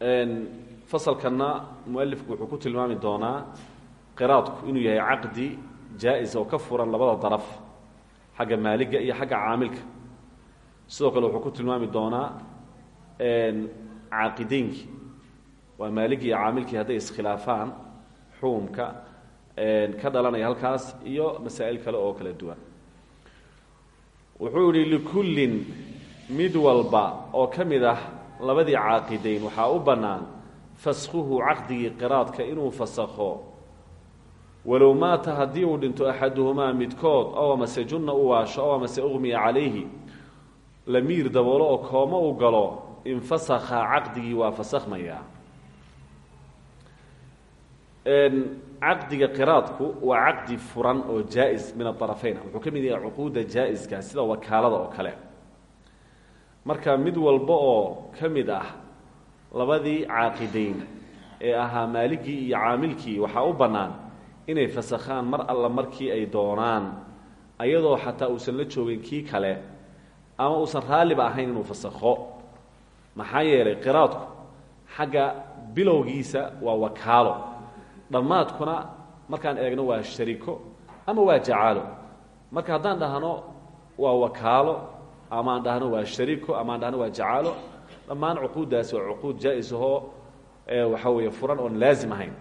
fasalkanna mualifku wuxuu ku tilmaami doonaa qiraadku inuu yahay caqdi jaa-is oo ka furan labada daraf xagga maaliga iyo xagga caamilka. Sidoo kale wuxuu ku tilmaami doonaa caaqideynki waa maaligii iyo caamilkii hadday iskhilaafaan xukumka ka dhalanaya halkaas iyo masaa'il kale oo kala duwan. Wuxuu yihi likullin mid walba oo ka ah labadii caaqidayn waxaa u bannaan faskhuhu caqdigii qiraadka inuu fasakho. Walow maata haddii uu dhinto midkood ow amase junna u waasho ow amase uqmiya calayhi lamiir daboolo oo kooma u galo infasakha caqdigii waa qiraadku waa caqdi furan oo jaa-is min aطarafeyn wuxuu ka mid yahay cuquudda jaa-iska sida wakaalada oo kale marka mid walba oo ka mid ah labadii caaqidayn ee ahaa maaligii iyo caamilkii waxaa u bannaan inay fasakhaan mar alla markii ay doonaan ayadoo xataa uusan la joogin kii kale ama uusan raalliba ahayn inuu fasakho. Maxaa yeelay qiraadku xagga bilowgiisa waa wakaalo. Dhammaadkuna markaan eegno waa shariko ama waa jacaalo. Marka haddaan dhahno waa wakaalo amaan dhahno waa shariko amaan dhahno waa jacaalo. Dhammaan cuquuddaasi waa cuquud jaa-is ahoo waxaa weeye furan oon laazim ahayn.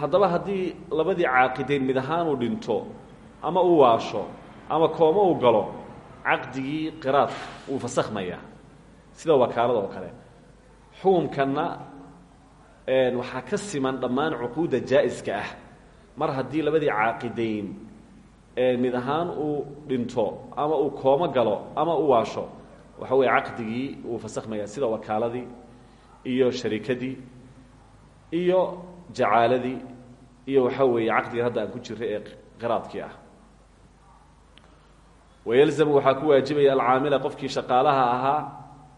Haddaba haddii labadii caaqidayn mid ahaan uu dhinto ama uu waasho ama kooma uu galo caqdigii qiraad wuu fasakhmayaa sida wakaalada oo kale. Xukumkanna waxaa ka siman dhammaan cuquudda jaa-iska ah. Mar haddii labadii caaqidayn mid ahaan uu dhinto ama uu koomo galo ama u waasho waxa weeye caqdigii wuu fasakhmaya sida wakaaladii iyo sharikadii iyo jacaaladii iyo waxaa weeye caqdigan hadda ku jiray ee qiraadkii ah. Wayalzamu waxaa ku waajibaya alcaamila qofkii shaqaalaha ahaa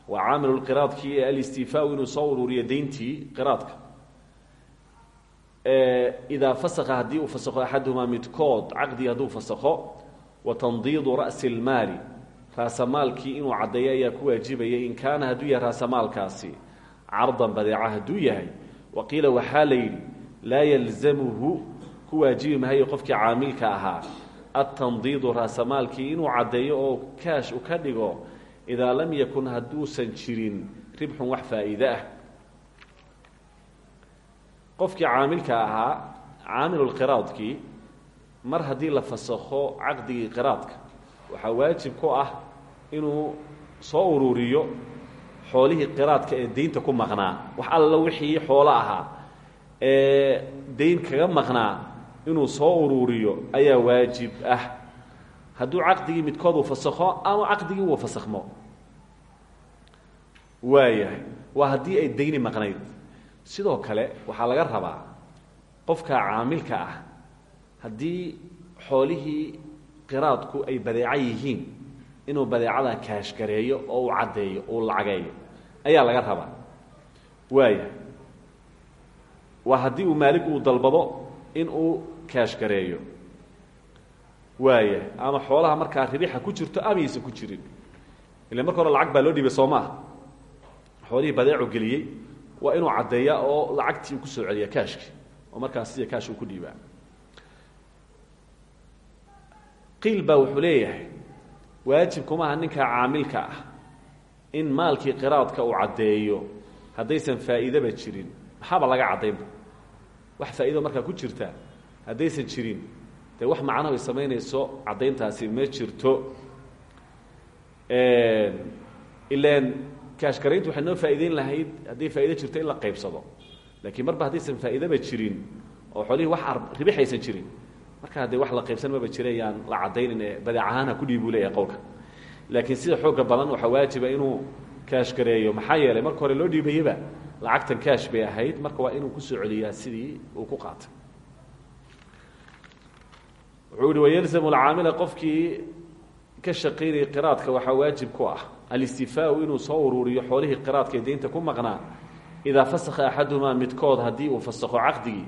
waa caamilulqiraadkii ee alistifaau inuu soo ururiyo deyntii qiraadka idaa fasakha haddii uu fasakho axaduhumaa midkood caqdii hadduu fasakho wa tandiidu ra'si اlmaali raasamaalkii inuu caddeeyo ayaa ku waajibaya in kaana hadduu yahay raasamaalkaasi cardan badeeca hadduu yahay wa qiila waxaa la yidhi laa yalzamuhu ku waajibi mahayo qofkii caamilka ahaa atandiidu raasamaalkii inuu caddeeyo oo kaash u ka dhigo idaa lam yakun hadduusan jirin ribxun wax faa'iide ah qofkii caamilka ahaa caamilulqiraadkii mar haddii la fasakho caqdigii qiraadka waxaa waajib ku ah inuu soo ururiyo xoolihii qiraadka ee deynta ku maqnaa. Wax alla wixii xoolo ahaa ee deyn kaga maqnaa inuu soo ururiyo ayaa waajib ah. Hadduu caqdigii midkood uu fasakho ama caqdigii uu fasakhmo waayahay. Waa haddii ay deyni maqnayd sidoo kale waxaa laga rabaa qofka caamilka ah haddii xoolihii qiraadku ay badeeco yihiin inuu badeecada kaashgareeyo oo uu caddeeyo uu lacageeyo ayaa laga rabaa. Waaya waa haddii uu maalig uu dalbado in uu kaashgareeyo waaya ama xoolaha markaa ribixa ku jirto amaysan ku jirin. Ila marka hore lacag baa loo dhiibay soo maaha badeecu geliyey waa inuu caddeeya oo lacagtii uu ku soo celiya kaashki oo markaas sida kaash uu ku dhiibaa. Qiil baa wuxuu leeyahay ninka caamilka ah in maalkii qiraadka uu caddeeyo haddaysan faa'iidaba jirin. Maxaaba laga caddaynba wax faa'ido markaa ku jirta haddaysan jirin. Dee wax macno ay samaynayso ma jirto. Ilaan kaashgarayntu waxay noo faa'iideyn lahayd hadday faa'ido jirto in la qaybsado. Laakiin marba haddaysan faa'iidaba jirin oo xoolihii wax ribix aysan jirin marka haddee wax la qaybsan maba jira yaan la caddaynin ee badeec ahaan ha ku dhiib buu leeyahay qowlka. Laakiin sida xooga badan waxaa waajiba inuu kaash gareeyo maxaa yeelay marka hore loo dhiibayaba lacagtan kaash bay ahayd. Marka waa inuu ku soo celiyaa sidii uu ku qaatay. Wuxuu yihi wayalzamu alcaamila qofkii ka shaqaynayay qiraadka waxaa waajib ku ah alistifaau inuu soo uruuriyo xoolihii qiraadka ee deynta ku maqnaa. Idaa fasakha axaduhumaa midkood haddii uu fasakho caqdigii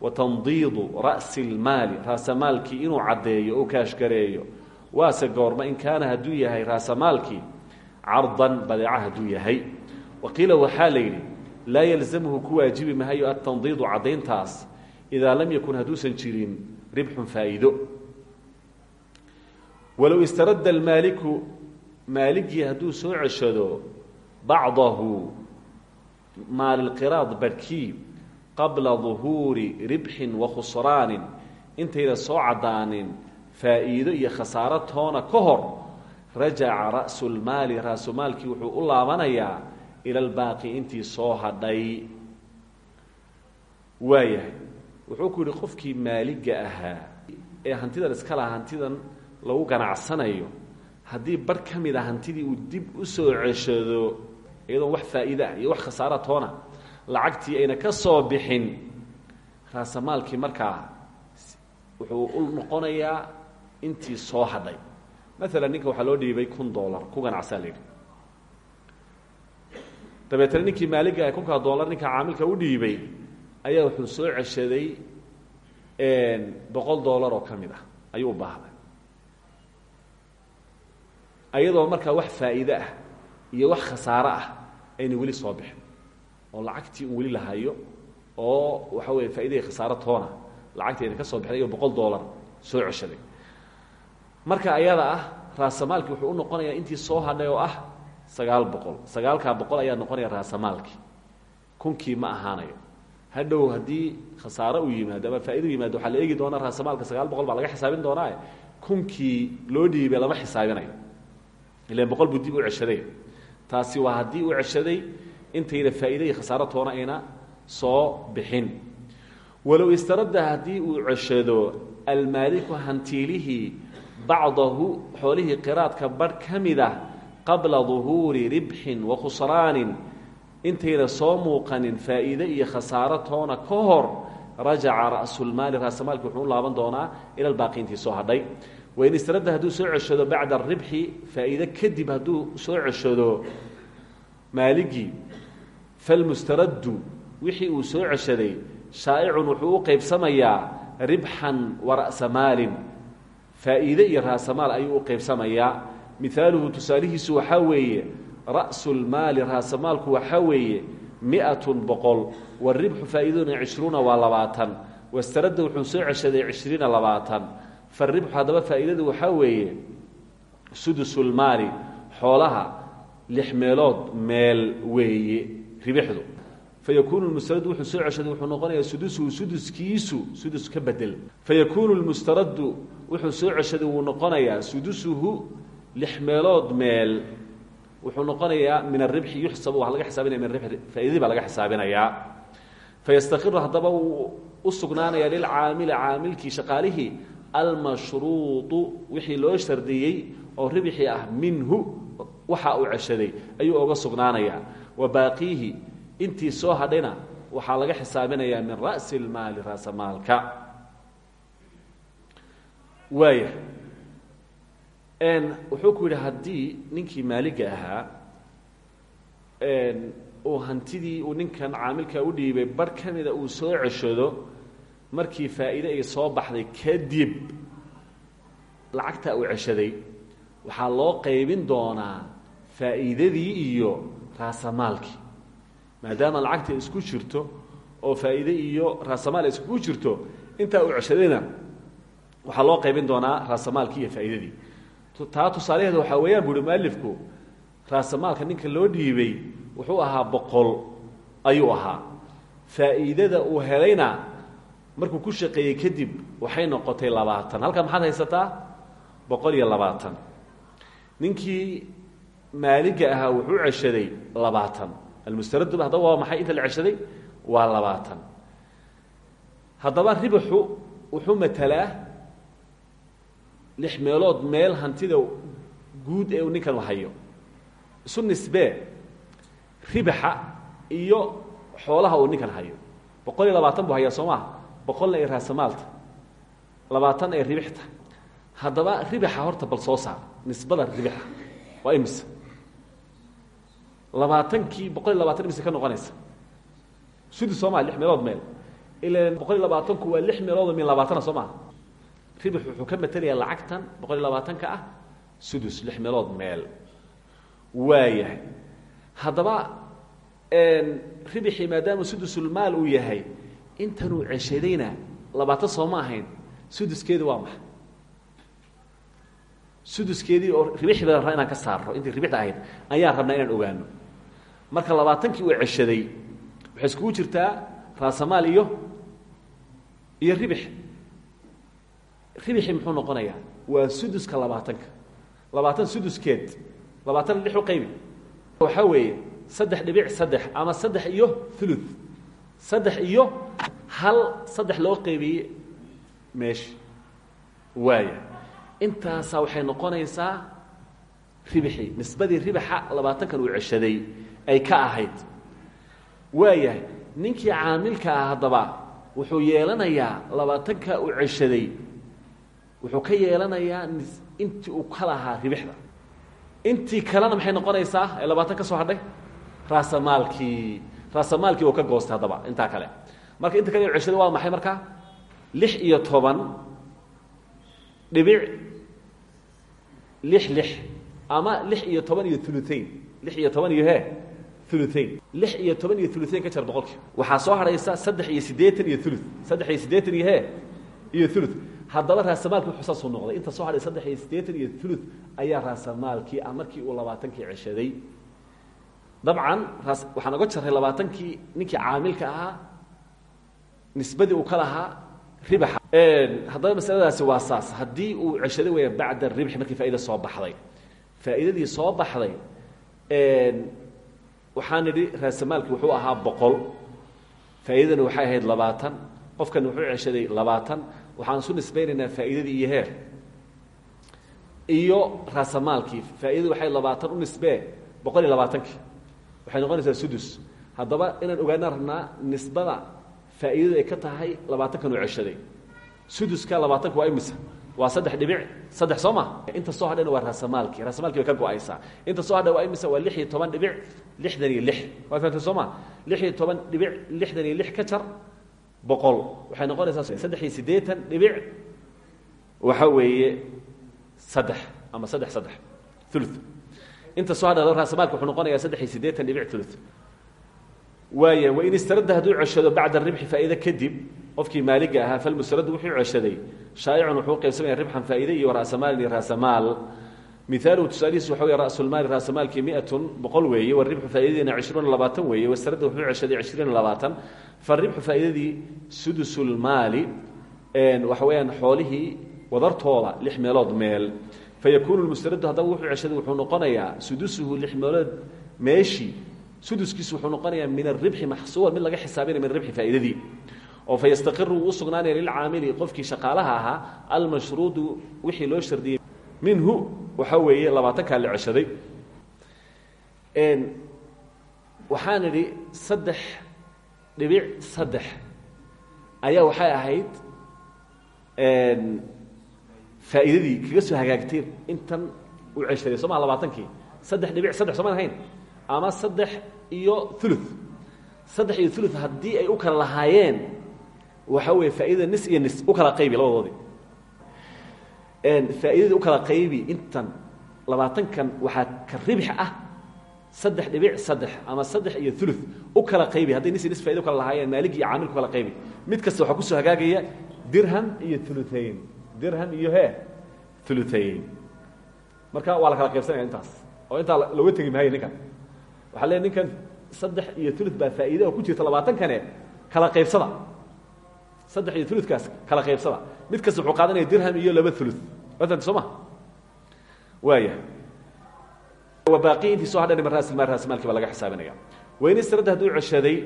wa tandiidu ra'si lmaali raasamaalkii inuu caddeeyo oo kaashgareeyo waase goorma in kaana hadduu yahay raasamaalkii cardan badeeca hadduu yahay. Wa qiila waxaa la yidhi laa yalzamhu ku waajibi mahayo atandiidu caddayntaas idaa lam yakun hadduusan jirin ribxun faa'iido walow istaradda almaaliku maaligii hadduu soo ceshado bacdahu maalilqiraad barhkii qabla duhuuri ribxin wa khusraanin intayna soo caddaanin faa'iido iyo khasaaro toona ka hor rajaca ra'su lmaali raasumaalkii wuxuu u laabanayaa ila lbaaqi intii soo hadhay. Waayahay wuxuu ku yidhi qofkii maaliga ahaa ee hantidan iska hantidan lagu ganacsanayo haddii bar ka mid a hantidii uu dib u soo ceshado iyadoon wax faa'iide ah iyo wax khasaara toona lacagtii ayna ka soo bixin raasamaalkii markaa wuxuu u noqonayaa intii soo hadhay. Maalan ninka waxaa loo dhiibay kun dollar ku ganacsaa la yidhi. Maaliga ah kunkaa dollar ninka caamilka u dhiibay ayaa wuxuu soo ceshaday boqol dollar oo ka mid ah ayuu baahday ayadoo markaa wax faa'iide ah iyo wax khasaaro ah ayna weli soo bixin oo lacagtii un weli oo waxa weeye faa'idahi khasaaro toona lacagtii ka soo bixin ayagoo boqol dollar soo ceshaday. Marka ayada ah raasamaalkii wuxuu u noqonayaa intii soo hadhay oo ah sagaal boqol. Sagaalkaa boqol ayaa noqonaya raasamaalkii. Kunkii ma ahaanayo. Hadhow haddii khasaaro uu yimaado ama faa'ido u yimaado waxaa eegi doonaa raasamaalka sagaal boqol baa laga xisaabin doonaa kunkii loo dhiibay lama xisaabinayo ilan boqol buu dib u ceshaday. Taasi waa haddii uu ceshaday intayna faa'iida iyo khasaaro toona ayna soo bixin. Walow istaradda haddii uu ceshado almaaliku hantiilihii bacdahu xoolihii qiraadka barh ka ah qabla duhuuri ribxin wa khusraanin intayna soo muuqanin faa'iide iyo khasaaro toona ka hor rajaca ra'sulmaali raasamaalki wuxuu u laaban doonaa ila lbaaqi intii soo hadhay wain istaradda hadduu soo ceshado bacda aribxi faa'iide kadib hadduu soo ceshado maaligii falmustaraddu wixii uu soo ceshaday shaa'icun wuxuu u qaybsamayaa ribxan wa ra'sa maalin. Faa'iide iyo raasamaal ayuu u qaybsamayaa. Mihaaluhu tusaalihiisu waxaa weeye ra'su lmaali raasamaalku waxaa weeye miatun boqol. Waribxu faa'iiduna cishruuna waa labaatan. Wastaradda wuxuu soo ceshaday cishriina labaatan faribxu haddaba faa'iidadu waxaa weeye sudusulmaali xoolaha lix meelood meel weeye ribixdu fayakuunu lmustaradu wuxuu soo ceshaday wuxuu noqonayaa sudusuhu suduskiisu sudus ka bedel. Fayakuunu lmustaraddu wuxuu soo ceshaday wuu noqonayaa sudusuhu lix meelood meel. Wuxuu noqonayaa min aribxi yuxsabu waa laga xisaabinaya min ribxi faaidadii baa laga xisaabinayaa fayastaqiru haddaba wuu u sugnaanaya lilcaamili caamilkii almashruuطu wixii loo shardiyey oo ribxi ah minhu waxa uu ceshaday ayuu oga sugnaanayaa. Wa baaqiihi intii soo hadhayna waxaa laga xisaabinayaa min ra'si اlmaali raasamaalka waaya wuxuu ku yidhi ninkii maaliga ahaa uu hantidii uu ninkan caamilka u dhiibay bar ka mida uu soo ceshado markii faa'iide ay soo baxday kadib lacagta uu ceshaday waxaa loo qaybin doonaa faa'iidadii iyo raasamaalkii maadaama lacagta isku jirto oo faa'iide iyo raasamaal iskugu jirto intaa uu ceshadayna waxaa loo qaybin doonaa raasamaalkii iyo faa'iidadii. Taa tusaalaheeda waxaa weeyaan buuhi mualifku raasamaalka ninka loo dhiibay wuxuu ahaa boqol ayuu ahaa. Faa'iidada uu helayna markuu ku shaqeeyey kadib waxay noqotay labaatan. Halkaa maxaad haysataa? Boqol iyo labaatan. Ninkii maaliga ahaa wuxuu ceshaday labaatan. Almustaradub haddaba waa maxay? Inta la ceshaday waa labaatan. Haddaba ribaxu wuxuu matalaa lix meelood meel hantida guud ee ninkan hayo. Isu nisbee ribaxa iyo xoolaha uu ninkan hayo. Boqol iyo labaatan buu hayaa soo maha boqolna ay raasamaalta labaatan ay ribixta haddaba ribaxa horta bal soo saar nisbada ribaxa waa imise labaatankii boqol iyo labatan imise ka noqonaysa? Sudi soo lix meelood meel. Ilan boqol labaatanku waa lix meeloodoo min labaatana soo maha wuxuu ka matelayaa lacagtan boqol labaatanka ah sudus lix meelood meel. Waayahay. Haddaba ribixii maadaama sudusulmaal uu yahay intanuu ceshadayna labaatan soo ma ahayn. Suduskeedi waa maxay suduskeedii oo ribixi baan rabnaa inaan ka saarno intii ribixda ahayd ayaan rabnaa inaan ogaano. Marka labaatankii uu ceshaday waxay iskugu jirtaa raasamaal iyo iyo ribix ribixi muxuu noqonayaa? Waa suduska labaatanka. Labaatan suduskeed labaatan lix u qaybi. Waxaa weeye saddex dhibic saddex ama saddex iyo ulu saddex iyo hal saddex loo qaybiyey meesha waaya intaasaa waxay noqonaysaa ribixii nisbadii ribaxa labaatankan uu ceshaday ay ka ahayd. Waayahay ninkii caamilka ah haddaba wuxuu yeelanayaa labaatanka uu ceshaday. Wuxuu ka yeelanayaa intii uu ka lahaa ribixda. Intii kalena maxay noqonaysaa? Ee labaatan ka soo hadhay? Raasamaalkii raasamaalkii uu ka goostay haddaba intaa kale. Marka inta kale ceshada waa maxay markaa lix iyo toban dhibic lix lix. Ama lix iyo toban iyo uluain lix iyo toban iyo he uluain lix iyo toban iyo uluain ka jar boqolkii waxaa soo hadhaysa saddex iyo siddeetan iyo ulu saddex iyo siddeetan iyo he iyo ulu haddaba raasamaalkii wuxuu saasuu noqday. Inta soo hadhay saddex iyo siddeetan iyo ulu ayaa raasamaalkii ah markii uu labaatankii ceshaday dabcan waxaan oga jaray labaatankii ninkii caamilka ahaa nisbadii uu ka lahaa ribaxa. Haddaba masaladaasi waa saas. Haddii uu ceshaday weya bacda ribxi markii faa'ida soo baxday. Faa'iidadii soo baxday waxaan idhi raasamaalkii wuxuu ahaa boqol. Faa'iidadani waxay ahayd labaatan. Qofkan wuxuu ceshaday labaatan. Waxaan isu nisbaynaynaa faa'iidadii iyo iyo raasamaalkii faaidadii waxay labaatan u nisbee boqol iyo waxay noqonaysaa sudus. Haddaba inaan ogaanaan rabnaa nisbada faa'iidadu ay ka tahay labaatankan uu ceshaday. Suduska labaatanka waa imisa? Waa saddex dhibic? Saddex soo ma? Inta soo hadhayna waa raasamaalkii raasamaalkii bay ka go'aysaa. Inta soo hadhay waa imisa? Waa lix iyo toban dhibic lixdan iyo lix. Waa fahamtay soo ma? Lix iyo toban dhibic lixdan iyo lix ka jar boqol. Waxay noqonaysaa saddex iyo siddeetan dhibic. Waxa weeye saddex ama saddex saddex. Ulu inta soo hadhado raasamaalka wuxuu noqonayaa saddex iyo siddeetan dhibic ulu waaya wain istaradda hadduu ceshado bacda ribxi faa'iide kadib qofkii maaliga ahaa falmustaradu wuxuu ceshaday. Shaa'icun wuxuu qaybsamaya ribxan faa'iide iyo ra'samaalin iyo raasamaal mihaaluhu tusaalihiis waxa wey ra'sulmaali raasamaalkii miatun boqol weeye waribxu faa'iidadiina cishruuna labaatan weeye wastaradda wuxuu ceshaday cishriina labaatan. Faribxu faa'iidadii sudusulmaali waxa weeyaan xoolihii wadartooda lix meelood meel fayakuunu lmustaradu haddaba wuxuu ceshaday wuxuu noqonayaa sudusuhu lix meelood meeshii suduskiisu wuxuu noqonayaa min aribxi maxsuuban mid laga xisaabinaya min ribxi faa'iidadii oo fa yastaqiru wuu sugnaanaya lilcaamili qofkii shaqaalaha ahaa wixii loo shardiyey minhu waxaa weeye labaatankaa la ceshaday waxaan idhi saddex dhibic saddex ayaa waxay ahayd faa'iidadii kaga soo hagaagtay intan uu ceshaday soo maha labaatankii saddex dhibic saddex soo maan ahayn ama saddex iyo ulu saddex iyo ulu haddii ay u kala lahaayeen waxa weeye faaidada nis iyo nis u kala qaybi labadoodii. Faa'iidadii u kala qaybi intan labaatankan waxaa ka ribix ah saddex dhibic saddex ama saddex iyo ulu u kala qaybi. Hadday nis iyo nis faida u kala lahaayeen maalig iyo caamil ku kala qaybi. Mid kasta waxaa ku soo hagaagaya dirham iyo uluayn dirham iyo he uluayn marka waa la kala qaybsanaya intaas. Oo intaa looga tegi maayo ninkan? Waxaa leey ninkan saddex iyo ulu baa faa'iide oo ku jirta labaatankane kala qaybsada. Saddex iyo ulukaas kala qaybsada. Mid kasta wuxuu qaadanaya dirham iyo laba ulu waatan soo ma? Waaya baaqi intii soo hadhan raasmaal raasmaalkii baa laga xisaabinaya. Wayn isradda hadduu ceshaday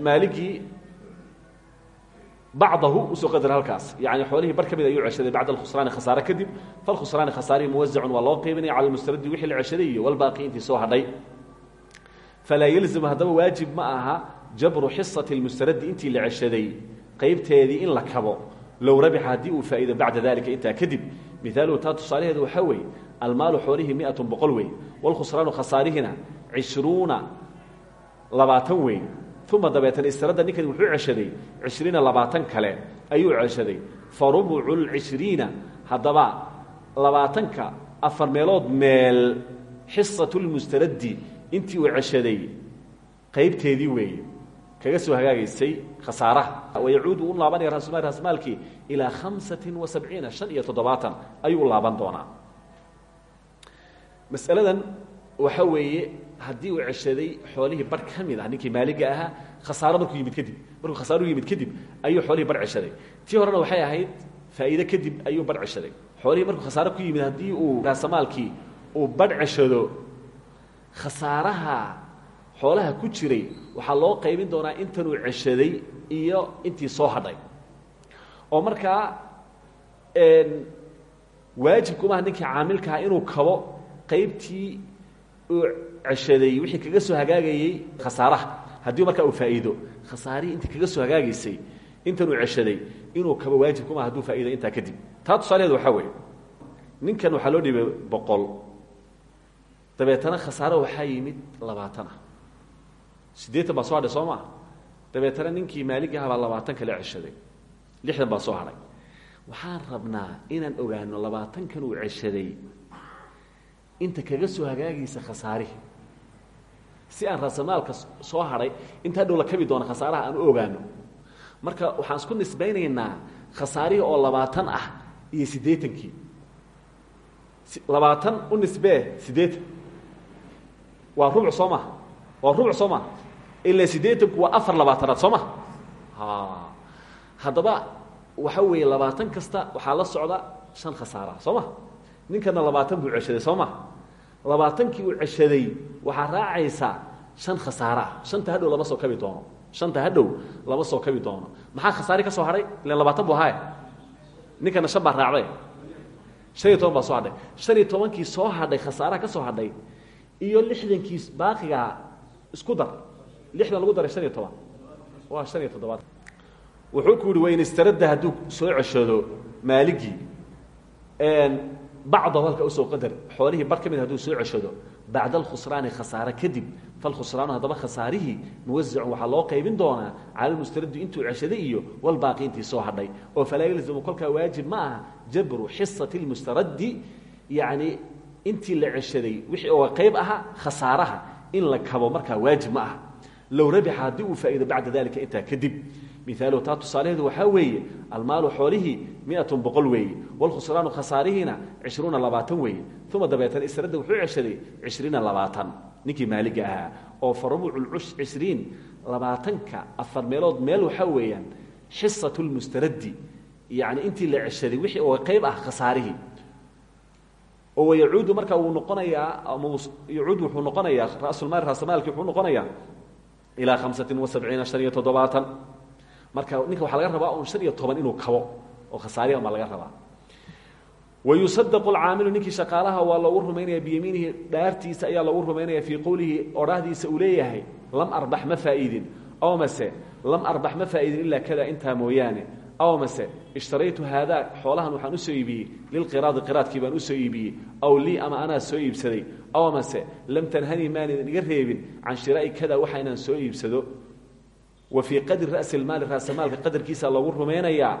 maaligii bacdahu u soo qadar halkaas yani xoolihii bar ka mid ayuu ceshaday bacda alkhusraani khasaare kadib falkhusraani khasaarihi muwasacun waa loo qeybinaya cala lmustaradi wixii la ceshaday iyo walbaaqi intii soo hadhay falaa yelzimu haddaba waajib ma aha jabru xisati lmustaradi intii la ceshaday qaybteedii in la kabo low rabixa haddii uu faa'iido bacda dalika intaa kadib mihaaluhu taa tusaalaheedu waxaa weeye almaalu xoolihii miatun boqol wey walkhusraanu khasaarihina cishruuna labaatan wey uma dabeetana istarada ninkani wuxuu ceshaday cishriina labaatan kale ayuu ceshaday fa rubucu lcishriina haddaba labaatanka afar meelood meel xisatu lmustaradi intii uu ceshaday qaybteedii weeye kaga soo hagaagaysay khasaaraha wayacuudu u laabanaya raasmaal raasmaalkii ilaa khamsati wa ayuu laaban doonaa masaladan waxa weeye haddii uu ceshaday xoolihii bar ka mid ah ninkii maaliga ahaa khasaaro markuu yimid kadib. Markuu khasaaru yimid kadib ayuu xoolihii bar ceshaday. Tii horena waxay ahayd faa'iide kadib ayuu bar ceshaday. Xoolihii markuu khasaaro ku yimid haddii uu raasamaalkii uu bar ceshado khasaaraha xoolaha ku jiray waxaa loo qaybin doonaa intanuu ceshaday iyo intii soo hadhay. Oo markaa waajibkumaha ninkii caamilkaha inuu kabo qaybtii uu ceshaday wixii kaga soo hagaagayey khasaaraha. Haddii markaa uu faa'iido khasaarihii intii kaga soo hagaagaysay intanuu ceshaday inuu kabo waajibkumaha hadduu faa'iido intaa kadib. Taa tusaalaheedu waxaa weeye ninkan waxaa loo dhiibay boqol. Dabeetana khasaaro waxaa yimid labaatan ah. Siddeetan soo hadhay soo maa ninkii maaligii ahaa baa labaatan kale ceshaday. Lixdan baa soo hadhay. Waxaan rabnaa inaan ogaano labaatankan uu ceshaday. Inta kaga soo hagaagaysa khasaarihi si aan raasamaalka soo hadhay inta hadhow la kabi doono khasaaraha aan u ogaano. Marka waxaan isku nisbaynaynaa khasaarihii oo labaatan ah iyo siddeetankii. Labaatan u nisbee siddeetan. Waa rubuc soo maha waa rubuc soo maha ilaa siddeetanku waa afar labaatanaad soo maha haddaba waxa weeye labaatan kasta waxaa la socda shan khasaara soo ma. Ninkana labaatan buu ceshaday soo ma labaatankii uu ceshaday waxaa raacaysa shan khasaaraa shanta hadhow lama soo kabi doono. Shanta hadhow lama soo kabi doono. Maxaa khasaari ka soo hadhay ilan labaatan buu ahaaye ninkana shan baa raacday. Shan iyo toban baa soo hadhay. Shan iyo tobankii soo hadhay khasaaraha ka soo hadhay iyo lixdankii baaqigaa isku dar. Lixdan lagu daray shan iyo toban. Waa shan iyo toddobaad. Wuxuu ku yihi wain istaradda hadduu soo ceshado maaligii bacdahu halka u soo qadar xoolihii bar ka mid hadduu soo ceshado bacda alkhusraani khasaare kadib falkhusraanu haddaba khasaarihii muwasicun waxaa loo qaybin doonaa cala lmustaradi intuu ceshaday iyo walbaaqi intii soo hadhay. Oo falaa yalzamu kolkaa waajib ma aha jabru xisati lmustaradi yacni intii la ceshaday wixii oo qayb aha khasaaraha in la kabo markaa waajib ma aha. Low rabixa haddii uu faa'iido bacda dalika intaa kadib miaaluhu taa tusaalaheedu waxaa weeye almaalu xoolihii miatun boqol weeye walkhusraanu khasaarihiina cishruuna labaatan weeye uma dabeetana isradda wuxuu ceshaday cishriina labaatan. Ninkii maaliga ahaa oo fa rubucu cishriin labaatanka afar meelood meel waxaa weeyaan xisatu lmustaradi yani intii la ceshaday wixii oo qayb ah khasaarihii. Oo yacuudu marka uu noqonayaa yacuud wuxuu noqonayaa rasulmaal raasamaalki wuxuu noqonayaa ilaa hamsatin wa sabciina shan iyo toddobaatan marka ninka waxaa laga rabaa un toban inuu kabo oo khasaarihan baa laga rabaa. Wayusadaqu alcaamilu ninkii shaqaalaha waa loogu rumaynaya biyamiinihi dhaartiisa ayaa loogu rumaynaya fii qowlihi odhaahdiisa uu leeyahay lam arbax ma faa'iidin. Aw mase lam arbax ma faa'iidin ilaa kada intaa mooyaane. Aw mase ishtaraytu haadaa xoolahan waxaan u soo iibiyey lilqiraadi qiraadkii baan u soo iibiyey aw lii ama anaa soo iibsaday. Aw mase lam tanhanii maanan iga reebin can kada waxa inaan soo iibsado wa fii qadri ra'si lmaali raasamaalka qadarkiisa loogu rumaynayaa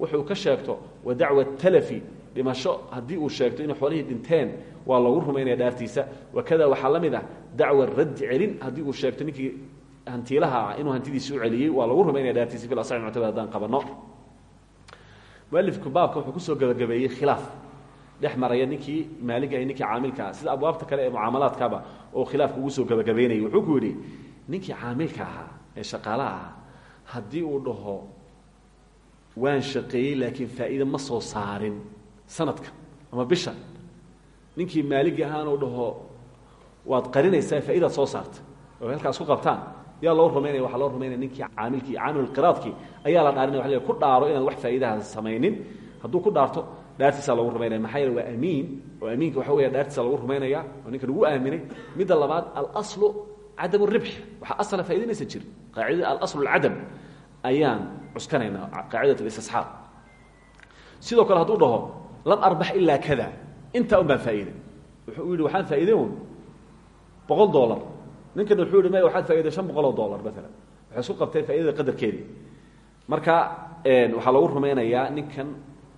wuxuu ka sheegto wa dacwa talafi dhimasho haddii uu sheegto inay xoolihii dhinteen waa loogu rumaynaya dhaartiisa wakada waxaa la mid ah dacwa raddi uu sheegto ninkii hantiilaha ah inuu hantidiisi u celiyey waa loogu rumaynaya dhaartiisa fil asaxi muctamad haddaan qabanno mualifku baabka wuxuu ku soo gabagabeeyey khilaaf dhex maraya ninkii maaliga iyo ninkii caamilkaa sida abwaabta kale ee mucaamalaadkaba oo khilaafka ugu soo gabagabeynayay wuxuu ku yidhi ninkii caamilka ahaa ee shaqaalaha ahaa haddii uu dhaho waan shaqeeyey laakiin faa'iide ma soo saarin sanadka ama bishan. Ninkii maaligi ahaana u dhaho waad qarinaysaa faa'idaad soo saartay. Oo halkaas ku qabtaan. Yaa loo rumaynaya waxaa loo rumaynaya ninkii caamilkii caamilulqiraadkii ayaa la dhaarinaya waa ku dhaaro inaan wax faa'iidaha samaynin. Hadduu ku dhaarto dhaartiisaa lagu rumaynaya. Maxaa yeele waa amiin oo amiinka waxa weya dhaartiisa lagu rumaynaya oo ninka lagu aaminay. Midda labaad alaslu cadam ribx waxaa asla faa'idaynaysa jir. Qaacidada alaslu alcadam ayaan cuskanaynaa qaacidat alistisxaab sidoo kale hadduu dhaho lam arbax ilaa kada intaa un baan faa'iiday. Wuxuu yidhi waxaan faa'iiday un boqol dollar. Ninkana wuxuu yihi maya waxaad faa'iday shan boqol oo dollar maalan waxay isku qabteen faaidada qadarkeedii. Marka waxaa lagu rumaynayaa ninkan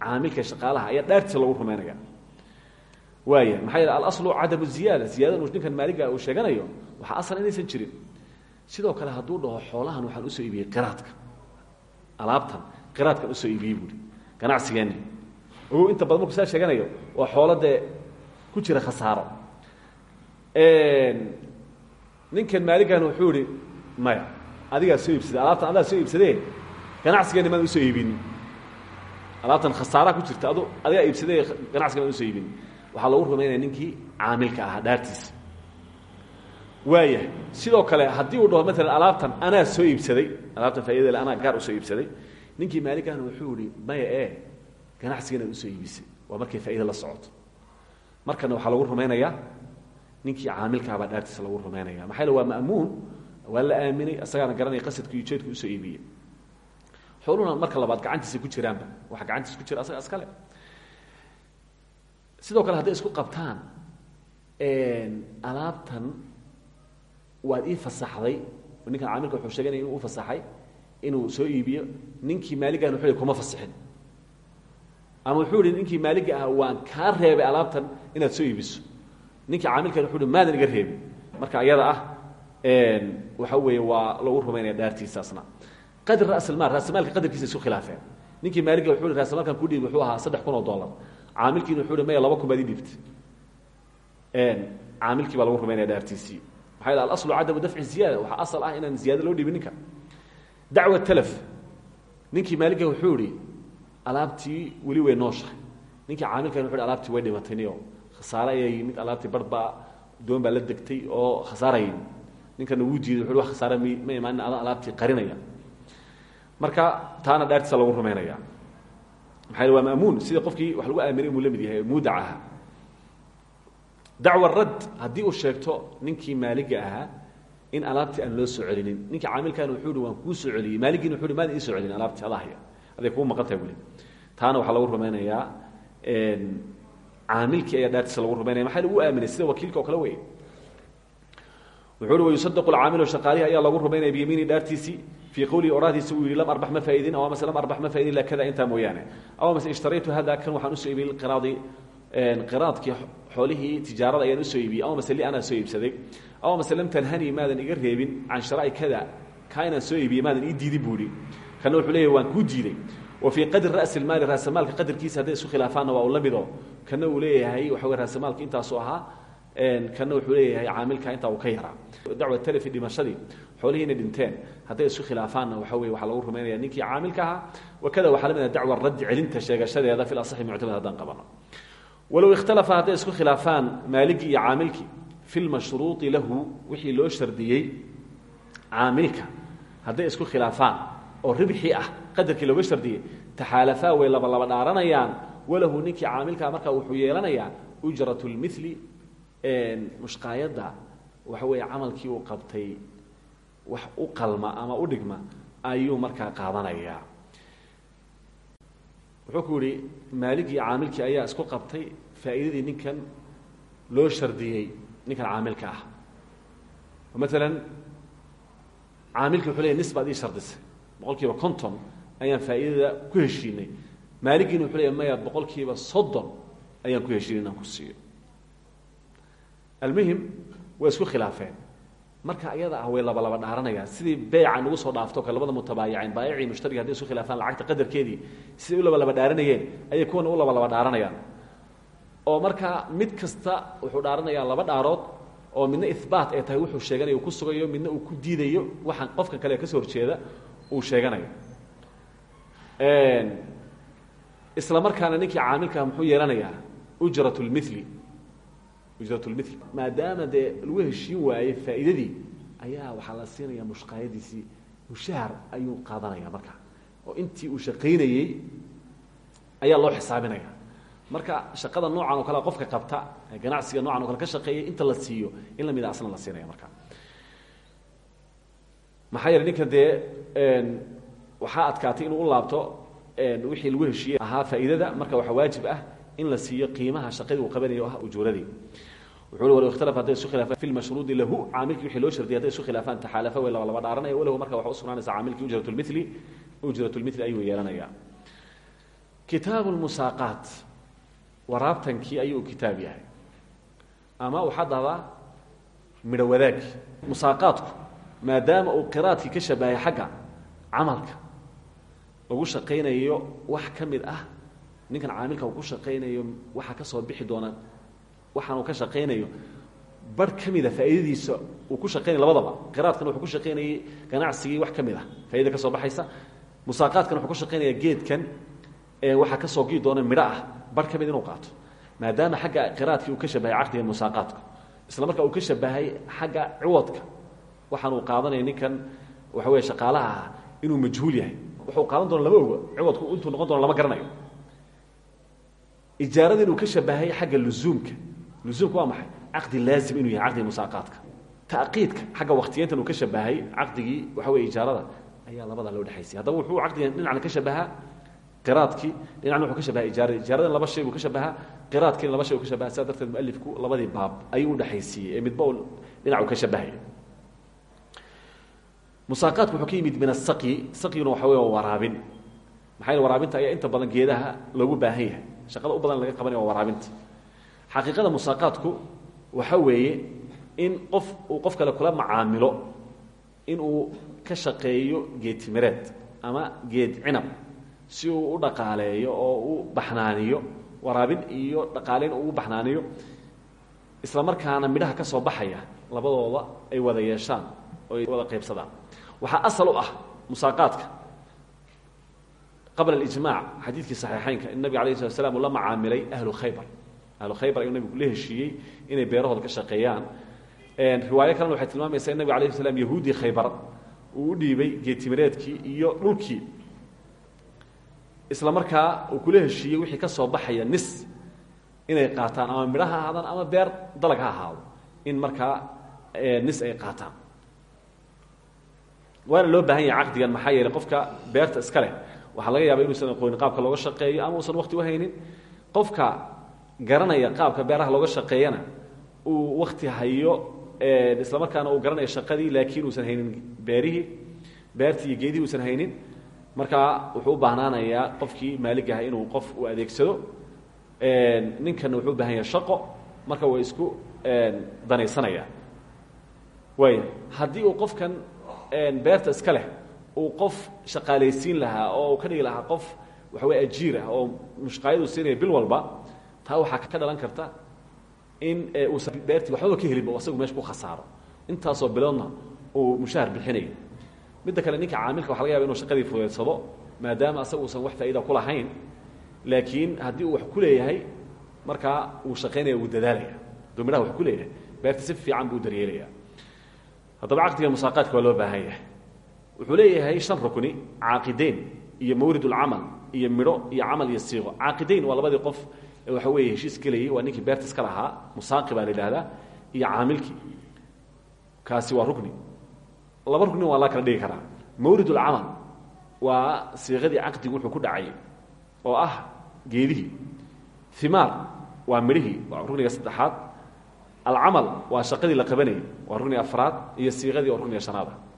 caamilka shaqaalaha ayaa dhaartiisa lagu rumaynaya waaya maxaa yeele alaslu cadamu ziyaada ziyadada uu ninkan maaliga uu sheeganayo waxaa asal inaysan jirin. Sidoo kale hadduu dhaho xoolahan waxaan u soo iibiyey qiraadka. Alaabtan qiraadkan u soo iibiyey buui ganacsigeenni ogow inta badan marku saa sheeganayo waa xoolo dee ku jira khasaaro. Ninkan maaligan wuxuu ihi maya adigaa soo iibsaday alaabtan adaa soo iibsadee? Ganacsigeena maan u soo iibinin alaabtan khasaaraa ku jirta adu adigaa iibsadee ganacsiga maan u soo iibinin waxaa lagu rumaynaya ninkii caamilka ahaa dhaartiisa waaya sidoo kale haddii uu dhaho maalan alaabtan anaa soo iibsaday alaabtan faidadale anaa gaar u soo iibsaday ninkii maaligan wuxuu ihi maya e ganacsigeena u soo iibisay waa markay faaida la socoto markana waxaa lagu rumaynayaa ninkii caamilkaabaa dhaartiisa lagu rumaynaya maxaa waa ma'muun waa la aaminay asagaana garanaya iyo jeedku u soo iibiyey. Xooluhuna marka labaad gacantiisa ku jiraanba waxa gacantiisa ku jira asaga iskale sidoo kale hadday isku qabtaan alaabtan waad ii fasaxday ninkan caamilka wuxuu sheeganaya inuu u fasaxay inuu soo iibiyo ninkii maaligan wuxuu kuma fasixin ama wuxuu ihi ninkii maaliga ah waan kaa reebay alaabtan inaad soo iibiso. Ninkii caamilkan wuxuu hi maadan iga reebin. Marka ayada ah waxa weeye waa lagu rumaynaya dhaartiisaasna qadr raslmaal rasamaalka qadarkiisa isu khilaafeen. Ninkii maaliga wuxuu hi rasamaalkan ku dhiibi wuxuu ahaa saddex kun oo dollar caamilkiina wuxuu hi maya laba kun baad ii dhiibtay caamilkii baa lagu rumaynaya dhaartiisii maxaa yele alaslu cadamu dafci ziyaada waxaa asal ah inaan ziyaado loo dhiibin ninka. Dacwa talaf. Ninkii maaliga wuxuu ihi alaabtii weli way nooshahay. Ninkii caamilkan wuxu hi alaabtii way dhimatay niyo. Khasaare ayaa yimid alaabtii barbaa doon baa la degtay oo khasaara yimid ninkana wuu diiday wuxu wax khasaare m ma imaanin adan alaabtii qarinaya. Marka taana dhaartiisa lagu rumaynaya maxaa waa maamuun sida qofkii wax lagu aaminay inuu la mid yahay muudac aha dacwa radd haddii uu sheegto ninkii maaliga ahaa in alaabtii aan loo soo celinin ninkii caamilkan wuxuu hi waan kuu soo celiyey maaligiina wuxu hi maadan ii soo celinin alaabtii adahaya aday kuu maqan tahay weli taana waxaa lagu rumaynayaa caamilkii ayaa dhaartiisa lagu rumaynaya maxaa lagu aaminay sida wakiilka oo kale wey wuxuu uhi wayusadaqu alcaamilu shaqaalihi ayaa lagu rumaynaya biyamiini dhaartiisii fii qowlihi oraahdiisa uu yihi lam arbax ma faaidin aw amase lam arbax ma faidin ila kada intaa mooyaane aw amase ishtaraytu hada kan waxaan u soo iibiyey qiraadi qiraadkii xoolihii tijaarada ayaan u soo iibiyey. Aw amase li anaa soo iibsaday. Aw amase lam tanhanii maadan iga reebin. Can sharaai kada ka inaan soo iibiyey maadan ii diidin buu ihi kana wuxuu leeyahy waan kuu diiday. Wa fii qadri ra'si lmaali raasamaalka qadarkiisa hadday isu khilaafaanna waa u la mido. Kana uu leeyahay waxa wey raasamaalka intaasu ahaa kana wuxuu leeyahay caamilka intaa uu ka yaraa. Dacwa telefi dhimashadii xoolihii inay dhinteen hadday isu khilaafaanna waxa weye waxaa lagu rumaynaya ninkii caamilka ahaa. Wakada waxaa la mid ah dacwa raddi celinta sheegashadeeda fi asaxi muctamad haddaan qabano walow ikhtalafa hadday isku khilaafaan maaligii iyo caamilkii fi lmashruuطi lahu wixii loo shardiyey caamilka hadday isku khilaafaan oo ribxi ah qadarkii looga shardiyey taxaalafaa way laba laba dhaaranayaan walahu ninkii caamilkaa markaa wuxuu yeelanayaa ujrat اlmili mushqaayadda waxa weeye camalkii uu qabtay wax u qalma ama u dhigma ayuu markaa qaadanayaa wuxuu ku yihi maaligii caamilkii ayaa isku qabtay faa'iidadii ninkan loo shardiyey ninkan caamilka ah. Maalan caamilki wuxuu leya nis baad ii shardisay. Boqol kiiba conton ayaan faa'iidada ku heshiinay. Maaligiina wuxuu leeya maya boqol kiiba soddon ayaan ku heshiinay inaan ku siiyo. Almuhim way isku khilaafeen marka ayada ah way laba laba dhaaranayaan. Sidii beyca nagu soo dhaafto kale labada mutabaayicayn baayicii mushtariga haday isku khilaafaan lacagta qadarkeedii siday u laba laba dhaaranayeen ayay kuwana u laba laba dhaaranayaan. Oo markaa mid kasta wuxuu dhaaranayaa laba dhaarood oo midna ihbaat ay tahay wuxuu sheeganayo uu ku sugayo midna uu ku diidayo waxaan qofkan kale ka soo horjeeda uu sheeganayo. Isla markaana ninkii caamilkaa muxuu yeelanayaa ujrat lmili ujrat lmil maadaama dee lagu heshiin waayey faa'iidadii ayaa waxaa la siinaya mushqaayadiisii. Mushahar ayuu qaadanaya marka. Oo intii uu shaqaynayey ayaa loo xisaabinaya marka shaqada noocan oo kale qofka qabta ganacsiga noocan o kale ka shaqeeyay inta la siiyo in lamida asna la siinaya marka. Maxaa yeele ninkan dee waxaa adkaatay inuu u laabto wixii lagu heshiiyey ahaa faa'iidada. Marka waxaa waajib ah in la siiyo qiimaha shaqadii uu qabanayo o ah ujuuradii wuxuu i wal ikhtalafa hadday isu khilaafaan fi lmashruudi lahu caamilkii wixii loo shardiyay hadday isu khilaafaan taxaalafa way laba dhaaranaya walahu marka waxa usugnaanaysa caamilkii ujrat lmili ujrat lmili ayuu yeelanaya kitaabu lmusaaqaat waraabtankii ayuu kitaab yahay. Ama waxaa dhahdaa midho wadaagi musaaqaadku maadaama uu qiraadkii ka shabahay xagga camalka lagu shaqaynayo wax ka mid ah ninkan caamilka uu ku shaqaynayo waxaa ka soo bixi doona waxaan uu ka shaqaynayo. Bar ka faa'iidadiisa uu ku shaqaynay labadaba. Qiraadkan wuxuu ku shaqaynayay ganacsigii wax ka mid ah. Ka soo baxaysa. Musaaqaadkan wuxuu ku shaqaynaya geedkan ee waxaa ka soo gii doona ah bar ka inuu qaato. Maadaama xagga qiraadkii uu ka shabahay caqdiga musaaqaadka isla markaa uu ka shabahay xagga ciwadka waxaan uu ninkan waxa weye shaqaalaha ah inuu majhuul yahay. Wuxuu qaadan doona lama ogo ciwadku intuu noqon doona lama garanayo. Ijaarada inuu ka shabahay xagga luzuumka luzuumka waa maxay caqdi laazim inuu yahay caqdiga musaaqaadka taqiidka xagga waktiyeyntan uu ka shabahay caqdigii waxa weye ijaarada ayaa labada loo dhexaysay haddaba wuxuu caqdigan dhinacna ka shabahaa qiraadkii dhinacna wuxuu ka shabaha ijaaradi ijaaradan laba shay buu ka shabahaa qiraadkiina laba shay uu ka shabaha sidaa darteed mualifku labadii baab ayuu udhexaysiiyey ee midba uu dhinacu ka shabahaya musaaqaadku wuxuu ka yimid min asaqyi saqyiguna waxa wey waa waraabin maxaa yele waraabinta ayaa inta badan geedaha loogu baahan yahay shaqada u badan laga qabanaya waa waraabinta xaqiiqada musaaqaadku waxa weeye in qof uu qof kale kula macaamilo in uu ka shaqeeyo geed timireed ama geed cinab si uu u dhaqaaleeyo oo u baxnaaniyo waraabin iyo dhaqaaleyn uu u baxnaaniyo isla markaana midhaha ka soo baxaya labadooda ay wada yeeshaan oo ay wada qaybsadaan. Waxaa asal u ah musaaqaadka. Qabla alijmac xadiidkii saxiixeynka in nabiga alayh slat slam uu la macaamilay ahlu khaybar ahlu khaybar ayuu nabigu la heshiiyey inay beerahooda ka shaqeeyaan. Riwaayo kalena waxay tilmaamaysaa in nabiga alayh slam khaybar uu u dhiibay geetimireedkii iyo dhulkii. Isla markaa uu kula heshiiyey wixii ka soo baxaya nis inay qaataan ama midho ha ama beer dalag ha ahaado in markaa nis ay qaataan. Waana loo baahan yahay caqdigan maxaa yeeley qofka beerta iska leh. Waxaa laga yaaba inuusan aqoonin qaabka looga shaqeeyo ama uusan wakti uhaynin qofka garanaya qaabka beeraha looga shaqeeyana uu wakti hayo isla markaana uu garanayo shaqadii laakiin uusan haynin beerihii beertii iyo geedihii uusan haynin. Markaa wuxuu u baahnaanayaa qofkii maaligaha inuu qof u adeegsado ninkanna wuxuu u baahan yahay shaqo. Marka way isku danaysanayaan. Waaya haddii uu qofkan beerta iska leh uu qof shaqaalaysiin lahaa oo uu ka dhigi lahaa qof waxa wey ajiir ah oo mushqaayadu siinaya bil walba taa waxaa ka dhalan karta in uusan beertii waxbaba ka helinba asagu meesha ku khasaaro. Intaasoo biloodna uu mushahar bixinayo. Midda kale ninka caamilka waxa laga yaba inu shaqadii fudaydsado maadaama asaga uusan wax faa'iida ku lahayn laakiin haddii uu wax ku leeyahay markaa uu shaqaynaya uu dadaalaya. Hadduu midhaha wax ku leeyahay. Beerta si fiican buu daryeelaya haddaba caqdiga musaaqaadka waa loo baahan yahay. Wuxuu leeyahay shan rukni caaqideyn iyo mawrid ulcamal iyo midho iyo camal iyo siiqo caaqideyn waa labadii qof waxa weeye heshiis gelayay waa ninkii beerta iska lahaa musaaqi baa la iyo caamilkii. Kaasi waa rukni laba rukni waa la kala dhigi karaa. Mawrid ulcamal waa siiqadii caqdigu wuxuu ku dhacay oo ah geedihii. Himaar waa midhihii waa rukniga saddexaad. Alcamal waa shaqadii la qabanayay waa rukniga afraad iyo siiqadii rukniga shanaada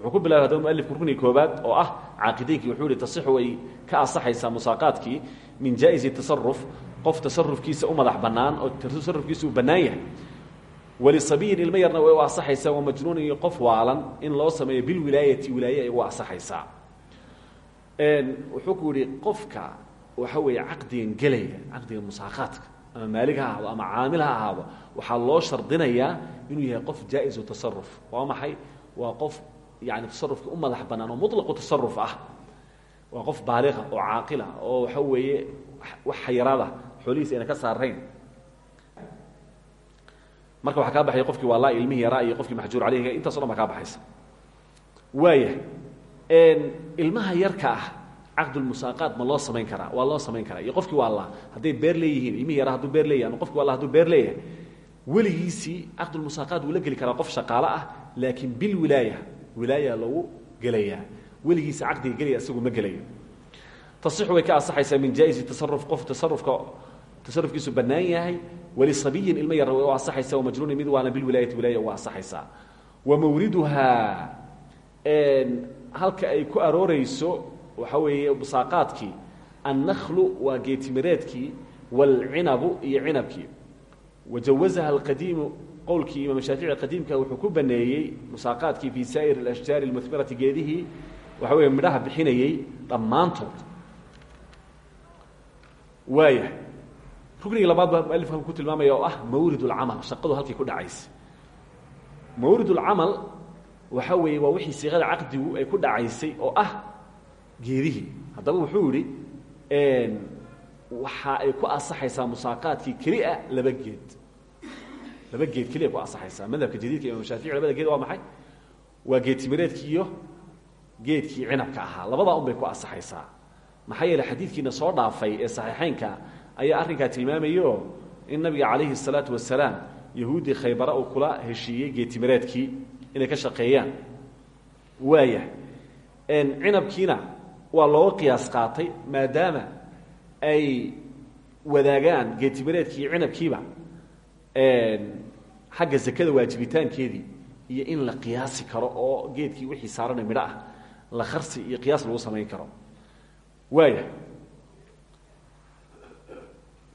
wuxuu ku bilaabay hadaba mualifku rukniga koobaad oo ah caaqideynkii wuxuu yihi tasixu way ka asaxaysaa musaaqaadkii min jaa-isi tasaruf qof tasarufkiisa u madax bannaan oo tasarufkiisa uu bannaan yahay. Walisabiyin ilmo yarna way u asaxaysaa wa majnuunin iyo qof waalan in loo sameeyo bilwilaayati wilaaye ay ugu asaxaysaa wuxuu ku yihi qofka waxa weeye caqdigan gelaya caqdiga musaaqaadka ama maalig ha ahaado ama caamil ha ahaado waxaa loo shardinayaa inuu yahay qof jaa-isu tasaruf waa maxay? Waa qof yani tasarufka u madax bannaan oo muطlaqu tasaruf ah. Waa qof baaliqa oo caaqila oo waxa weeye wax xayaraada xoolihiisa ayna ka saarayn marka waxaa kaa baxaya qofkii waa laa ilmihii yaraa iyo qofkii maxjuur caleyhiga intaso dhan baa kaa baxaysa. Waaya ilmaha yarka ah caqdulmusaaqaat ma loo samayn karaa waa loo samayn karaa. Iyo qofkii waa la hadday beer leeyihiin ilmihii yaraa hadduu beer leeyahy ama qofki waa la haduu beer leeyahay weligiisii caqdulmusaaqaat wuu la geli karaa qof shaqaalo ah laakiin bilwilaaya wilaaya lagu gelayaa weligiisa caqdiga gelaya isagu ma gelayo. Tasixu way ka asaxaysaa min jaa-isi tasaruf qof tasarufka tasarufkiisu bannaan yahay. Walisabiyin ilmo yar way u asaxaysaa wamajnuuni mid waana bilwilaayati wilaaya uga asaxaysaa wa mawriduhaa halka ay ku arooreyso waxaa weeye musaaqaadkii annaklu waa geetimireedkii waalcinabu iyo cinabkii. Wajawazaha alqadiimu qowlkii imaam shaafici qadiimka wuxuu ku baneeyey musaaqaadkii fii saa'ir alashjaari almuhmirati geedihii waxa weeye midhaha bixinayey dhammaantood. Waaya ruknigii labaad baa mualifku halku ku tilmaamaya ah mawrid اlcamal shaqadu halkay ku dhacaysa. Mawrid اlcamal waxa weeye waa wixii siiqada caqdigu ay ku dhacaysay oo ah geedihii haddaba wuxuu yihi waxa ay ku asaxaysaa musaaqaadkii kelia laba geed laba geed keliya ku asaxaysaa madhabka jadiidka imam shaafici labada geed waa maxay? Waa geed timireedkii iyo geedkii cinabka ahaa. Labadaa un bay ku asaxaysaa maxaa yeele xadiidkiina soo dhaafay ee saxiixeynka ayaa arrinkaa tilmaamayo in nabiga calayhi الsalaatu wasalaam yahuuddii khaybara uu kula heshiiyey geetimireedkii inay ka shaqeeyaan. Waaya. Cinabkiina waa looga qiyaas qaatay maadaama ay wadaagaan geetimireedkii iyo cinabkiiba xagga zakada waajibitaankeedii iyo in la qiyaasi karo oo geedkii wixii saarana midho ah la kharsi iyo qiyaas lagu samayn karo. Waaya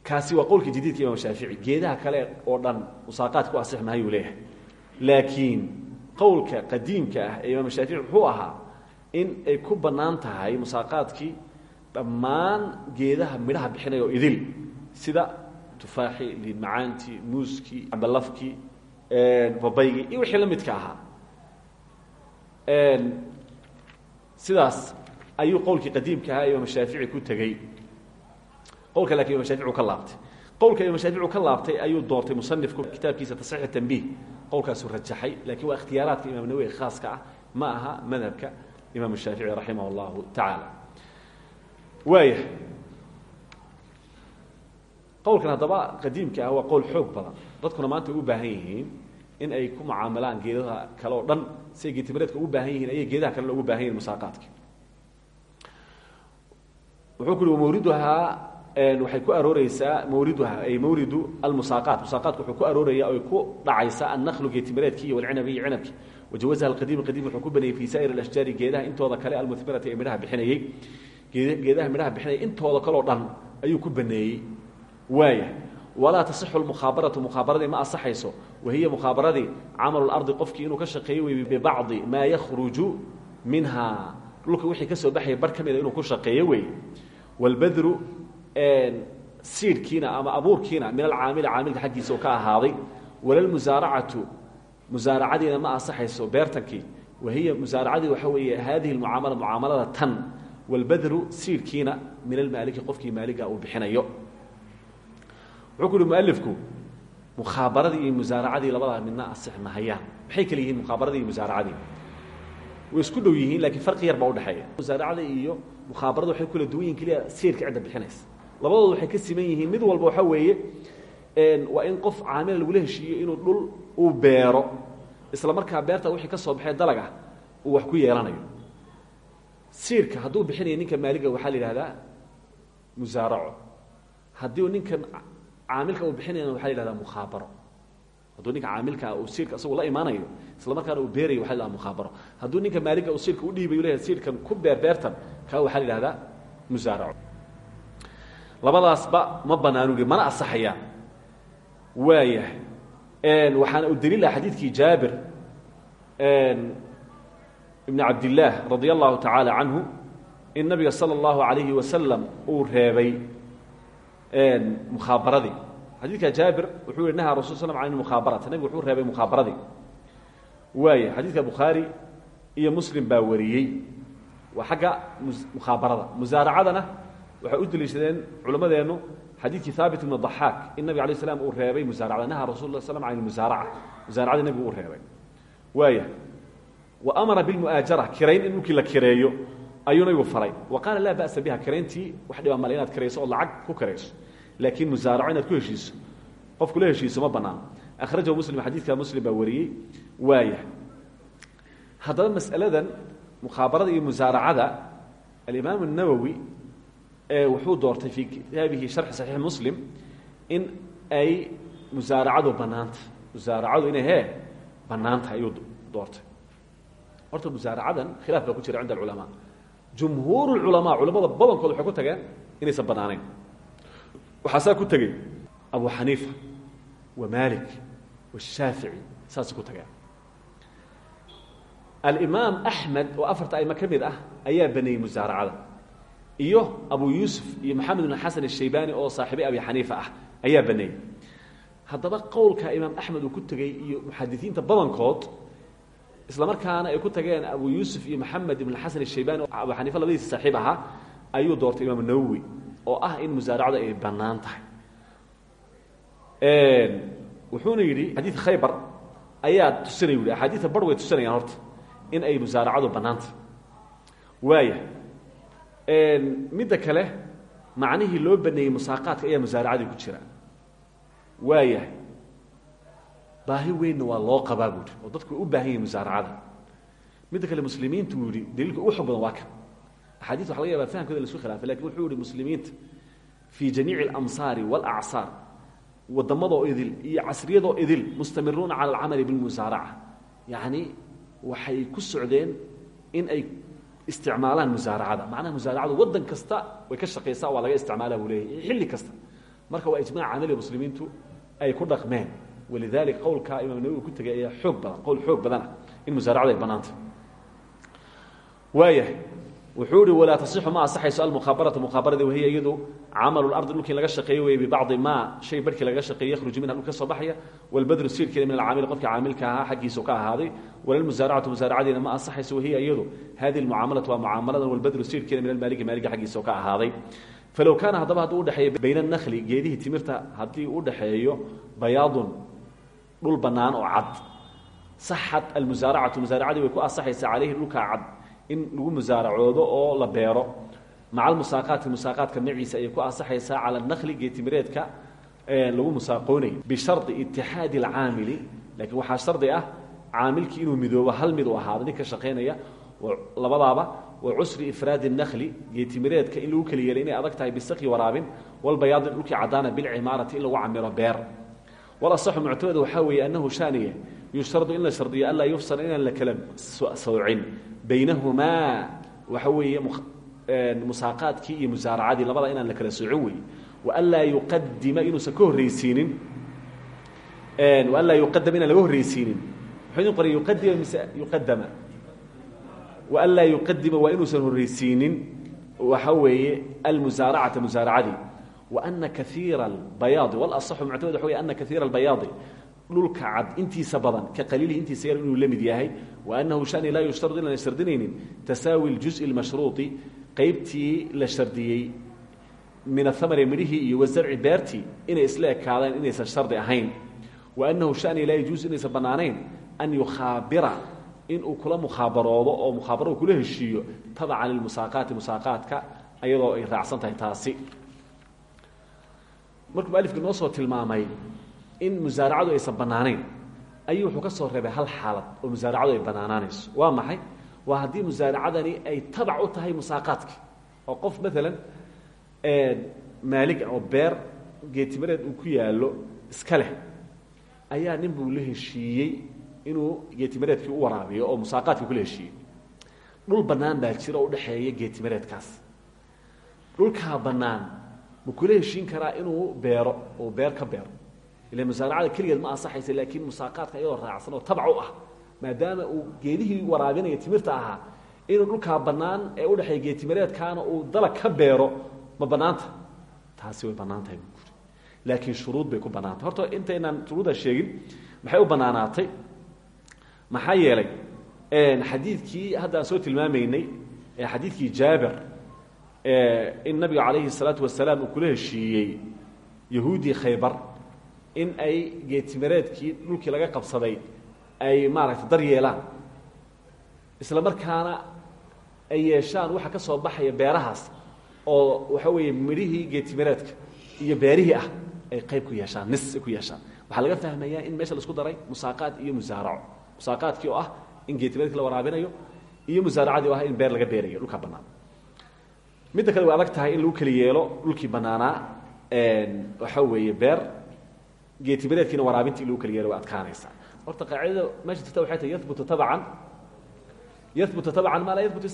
kaasi waa qowlka jadiidka imam shaafici. Geedaha kale oo dhan musaaqaad ku asix mahayuu leeyahay. Laakiin qowlka qadiimka ah ee imaam shaafici wuxuu ahaa in ay ku bannaan tahay musaaqaadkii dhammaan geedaha midhaha bixinaya oo idil sida tufaaxii liinmacaantii muuskii cambalafkii babaygii iyo wixii la midka ahaa. Sidaas ayuu qowlkii qadiimka ahaa imaam shaafici ku tegey. Qowlka laakiin imam ka laabtay. Qowlka imam shaafici uu ka laabtay ayuu doortay musanifku kitaabkiisa tasxiix tanbiih qowlkaasuu rajaxay laakiin waa ikhtiyaaraadka imam nawowi khaaska ah. Ma aha madhabka imam shaafici raximah اllahu tacaala qowlkan haddaba qadiimka ah waa qowl xoog badan. Dadkuna maanta u baahan yihiin in ay ku mucaamalaan geedaha kale oo dhan si ay geetimireedka ugu baahan yihiin ayay geedaha kalena ugu baahan yihiin musaaqaadka wuxuu ku uhi mawriduhaa waxay ku arooreysaa mawriduha ay mawridu almusaaqaat. Musaaqaadku wuxuu ku arooraya oy ku dhacaysaa annaklu geetimireedkii iyo walcinabi iyo cinabki wajawazaha alqadiim qadiim wuxuu ku baneeyey fii saa'ir alashjaari geedaha intooda kale almuhmirati ee midhaha bixinayey geedaha midhaha bixinaya intooda kaleo dhan ayuu ku baneeyey waaya walaa tasixu lmukhaabaratu mukhaabaradii ma asaxayso. Wahiya mukhaabaradii camalu lardi qofkii inuu ka shaqeeyo wey bibacdi maa yakhruju minha. Dhulka wixii ka soo baxaya bar ka mida inuu ku shaqeeyo wاlbadru siidhkiina ama abuurkiina min alcaamili caamilka xaggiisa oo ka ahaaday. Walalmusaaracatu musaaracadiina ma asaxayso beertankii. Wahiya musaaracadii waxaa weeye hadihi mucaamala mucaamalada tan. Wاlbadru siidhkiina min almaaliki qofkii maaliga uu bixinayo wuxuu ku uhi mualifku mukhaabaradii iyo musaaracadii labadaa midna asix mahayaan maxay kale yihiin mukhaabaradii iyo musaaracadii? Way isku dhow yihiin lakiin farqi yar baa udhexeeya musaaracada iyo mukhaabarada waxay kula duwan yihiin keliya siirka cidda bixinaysa. Labadooda waxay ka siman yihiin. Mid walba waxaa weeye waa in qof caamila lagula heshiiyo inuu dhul uu beero isla markaa beerta wixii ka soo baxee dalag ah uu wax ku yeelanayo. Siirka hadduu bixinayo ninka maaliga waxaa la yidhahdaa musaaraco. Haddii ninkan caamilka uu bixinayana waxa la yihahdaa mukhaabaro. Hadduu ninka caamilkaa uu siirka isagu la imaanayo isla markaana uu beerayo waxa la hahda mukhaabaro. Hadduu ninka maaliga uu siirka udhiibayo leeyahay siirkan ku beer beertan kaa waxaa la yihahdaa musaaraco. Labadaasba ma banaanu hi mana asaxayaan waayahay. Waxaana u daliila xadiidkii jaabir. Ibn cabdillaah radia allahu tacaala in nabiga sala allahu alayhi wasalam uu reebay mukhaabaradii xadiidka jaabir wuxuu yihi nahaa rasul slam can mukhaabarati nabigu wuxuu reebay mukhaabaradii waaya xadiidka bukhaari iyo muslim baa wariyey. Waa xagga mukhaabarada musaaracadana waxay u deliishadeen culimmadeennu xadiidkii haabit ibn daxaak in nabig alay slam uu reebay musaaracada naha rasul slam can musaaraca. Musaaracada nebigu uu reebay. Waaya wa amara bilmu'aajara kirayn in dhulkii la kireeyo ayuu nabigu faray. Wa qaala laa ba'sa biha. Kirayntii wax dhibaa male inaad kirayso oo lacag ku kirayso laakiin musaaraco inaad ku heshiiso qofku la heshiiso ma banaano akhrajahu muslim xadiidka muslim baa wariyey waaya haddaba mas'aladan mukhaabarada iyo musaaracada alimaam الnawowi wuxuu doortay fii kitaabihi sharxi saxiix muslim in ay musaaracadu banaanta musaaracadu inay hee banaantahay ayuu doortay horta musaaracadan khilaaf baa ku jira cinda alculamaa jumhuur اculamaa culamada badankood waxay ku tageen inaysan banaanayn waxaa saa ku tegey abu xaniifa wa maalik washaafici saasa ku tageen alimaam axmed oo afarta aimo ka mid ah ayaa baneeyey musaaracada. Iyo abu yuusuf iyo maxamed ibn xasan ashaybaani oo saaxiibay abi xaniifa ah ayaa baneeyey. Haddaba qowlka imaam axmed uu ku tegey iyo muxadisiinta badankood isla markaana ay ku tageen abu yuusuf iyo maxamed ibn xasan ashaybani oo abu xaniifa labadiisa saaxiib ahaa ayuu doortay imaam nawowi oo ah in musaaracadu ay bannaan tahay. Wuxuuna yidhi xadiid khaybar ayaa tusinay u axaadiida bar way tusinayaan horta in ay musaaracadu bannaanta waaya midda kale macnihii loo baneeyey musaaqaadka ayaa musaaracadii ku jira. Waayahay baahi weynna waa loo qabaa oo dadku u baahan yihiin musaaracada. Midda kale muslimiintu uu yihi daliilka ugu waa kan axaadiis waxa laga yaba fahamkooda la isku khilaafay laakiin wuxuu yihi muslimiinta fii jamiici اlamsaari wاlacsaar waddamadoo idil iyo casriyadoo idil mustamiruuna cala alcamali bilmusaaraca. Yacni waxay ku socdeen in ay isticmaalaan musaaracada. Macnaha musaaracadu waddan kasta way ka shaqaysaa waa laga isticmaala buu leeyahy xilli kasta. Marka waa ijmac camali muslimiintu ay ku dhaqmeen. Walidalika qowlka imaam nawowi ku tegay ayaa xoog badan qowl xoog badanah in musaaracadu ay bannaanta waayahay wuxuu ihi walaa tasixu ma asaxayso almukhaabaratu. Mukhaabarada wahiya iyadu camalu lardi dhulki in laga shaqeeyo wey bibacdi ma shay barhkii laga shaqeeye yakhruju minha dhul ka soo baxaya. Walbadru siirkeeda min alcaamili qofka caamilka ahaa xaggiisu ka ahaaday. Walalmusaaracatu musaaracadiina ma asaxayso wahiya iyadu. Hadihi lmucaamalatu waa mucaamaladan walbadru siirkeeda min almaaliki maaliga xaggiisa ka ahaaday. Falow kaana haddaba hadduu udhexeeyo bayna anakli geedihii timirta haddii u dhexeeyo bayaadun dhul bannaan oo cad. Saxat almusaaracatu musaaracadii way ku asaxaysaa caleyhi dhulkaa cad in lagu musaaracoodo oo la beero. Maca almusaaqaati musaaqaadka maciisa ayay ku asaxaysaa cala nakli geetimireedka lagu musaaqoonay bishardi itixaadi alcaamili laakiin waxaa shardi ah caamilkii inuu midoobo hal mid u ahaado ninka shaqaynaya labadaaba wa cusri ifraadi nakli geetimireedka in lagu keli yeelay inay adag tahay bisaqi waraabin walbayaadi dhulkii caddaana bilcimaarati in lagu camiro beer. Walasaxu muctamada waxaa weeye annahu shaaniye yushtardu in la shardiyo anlaa yufsal inaan la kala soocin baynahumaa waxa weeye musaaqaadkii iyo musaaracadii labada inaan la kala soocin weeye waanlaa yuqadima inuusan ka horreysiinin waanlaa yuqadama inaan laga horreysiinin muxuu idin qoray yuqadima mise yuqadama waanlaa yuqadima waa inuusan horreysiinin waxa weeye almusaaracata musaaracadii waana kaiira albayaadi walasaxu muctamad waxa wey ana kaiira albayaadi dhulka cad intiisa badan ka qaliilihi intiisa yar inuu la mid yahay wa annahu shani laa yushtaradu inaan shardinaynin tasaawi اljuزءi اlmashruuطi qaybtii la shardiyey min ahamari midhihii iyo wasarci beertii inay isla ekaadeen inaysan shardi ahayn wa annahu shani laa yajuusu inaysan bannaanayn an yukhaabira inuu kula mukhaabaroodo oo mukhaabaro kula heshiiyo tabacan lilmusaaqaati musaaqaadka ayadoo ay raacsan tahay taasi markuu mualifka noo soo tilmaamay in musaaracadu aysan bannaanayn. Ayuu wuxuu ka soo reebay hal xaalad oo musaaracadu ay bannaanaanayso. Waa maxay? Waa haddii musaaracadani ay tabac u tahay musaaqaadki oo qof maalan maaliga oo beer geetimireed uu ku yaallo iska leh ayaa nin buu la heshiiyey inuu geetimireedkii u waraabiyo oo musaaqaadkii kula heshiiyey. Dhul bannaan baa jira oo udhexeeya geetimireedkaas dhulkaa bannaan ma kula heshiin karaa inuu beero oo beer ka beero ila musaaracada keligeed ma ansaxaysa laakiin musaaqaadka iyadoo raacsan oo tabac u ah. Maadaama uu geedihii waraabinaya timirta ahaa inuu dhulkaa bannaan ee udhexeeya geetimireedkaana uu dalag ka beero ma bannaanta? Taasi way bannaan tahay buuri laakiin shuruud bay ku bannaantay. Horta intaynaan shuruudda sheegin maxay u bannaanaatay? Maxaa yeelay xadiidkii hadda soo tilmaamaynay xadiidkii jaabir in nabiga calayhi الsalaatu wasalaam uu kula heshiiyey khaybar in ay geetimireedkii dhulkii laga qabsaday ay maaragtay dar yeelaan. Isla markaana ay yeeshaan waxa ka soo baxaya beerahaas oo waxa weeye midhihii geetimireedka iyo beerihii ah ay qayb ku yeeshaan nis ku yeeshaan. Waxaa laga fahmayaa in meesha la isku daray musaaqaad iyo musaaraco. Musaaqaadkii oo ah in geetimireedki la waraabinayo iyo musaaracadii oo ah in beer laga beerayo dhulka bannaan. Midda kale way adag tahay in lagu keli yeelo dhulkii bannaanaa waxa weeye beer geetimireedkiina waraabintii in lagu way adkaanaysaa horta qaacidada meesha jirta waxay tahay yahbutu tabcan. Yahbutu tabcan maa laa yahbutu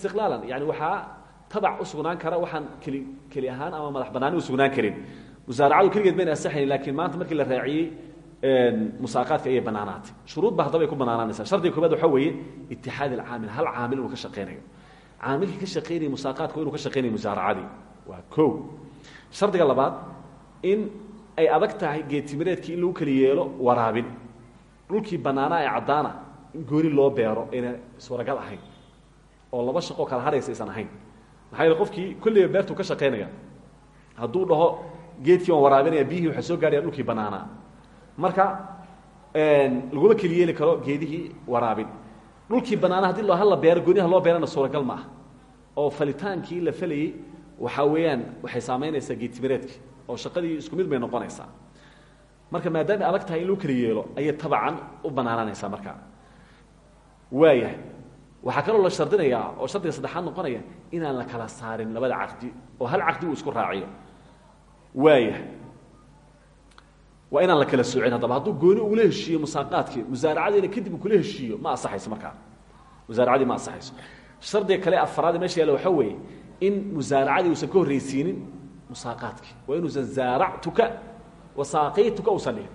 waxaa tabac u kara waxaan keli keli ahaan ama madax bannaani u sugnaan karin. Musaaracadu keligeed bayna lakiin maanta markii la raaciyey musaaqaadka ayay banaanaatay shuruud ba haddaba ay ku banaanaanaysaa shardiga koobaad waxaa weeye itixaad alcaamil. Hal caamil inuu ka shaqeynayo. Caamilkii ka shaqeynaya musaaqaadka waa inu ka shaqeynayo musaaracadii. Waa ko shardiga labaad in ay adag tahay geetimireedkii in lagu keli yeelo waraabin. Dhulkii bannaanaa ee caddaana in loo beero ayna suuragal ahayn oo laba shaqoo kala haraysa ahayn. Maxaa qofkii kolliba beertuu ka shaqeynaya hadduu dhaho geedkii waan waraabinaya biyihii waxaa soo gaaraya dhulkii bannaanaa marka laguma keli yeeli karo geedihii waraabin. Dhulkii bannaana haddii lo hala beero gooniha loo beerana suuragal ma ah oo falitaankii la felayey waxaa weeyaan waxay saamaynaysaa geetimireedki oo shaqadii isku mid bay noqonaysaa. Marka maadaama adag tahay in lagu keli yeelo ayay tabacan u banaananaysaa markaa waayahay waxaa kaloo la shardinayaa oo shardiga saddexaad noqonaya inaan la kala saarin labada caqdi oo hal caqdi uu isku raaciyo. Waayahay waa inaan la kala soocin haddaba. Hadduu gooni ugula heshiiyo musaaqaadkii musaaracadiina kadib uu kula heshiiyo ma asaxayso markaa musaaracadii ma asaxayso shardiga kale afaraad meesha yaalla waxaa weeye in musaaracadii uusan ka horraysiinin musaaqaadkii waa inuusan zaaractuka wasaaqaytuka uusan dhihin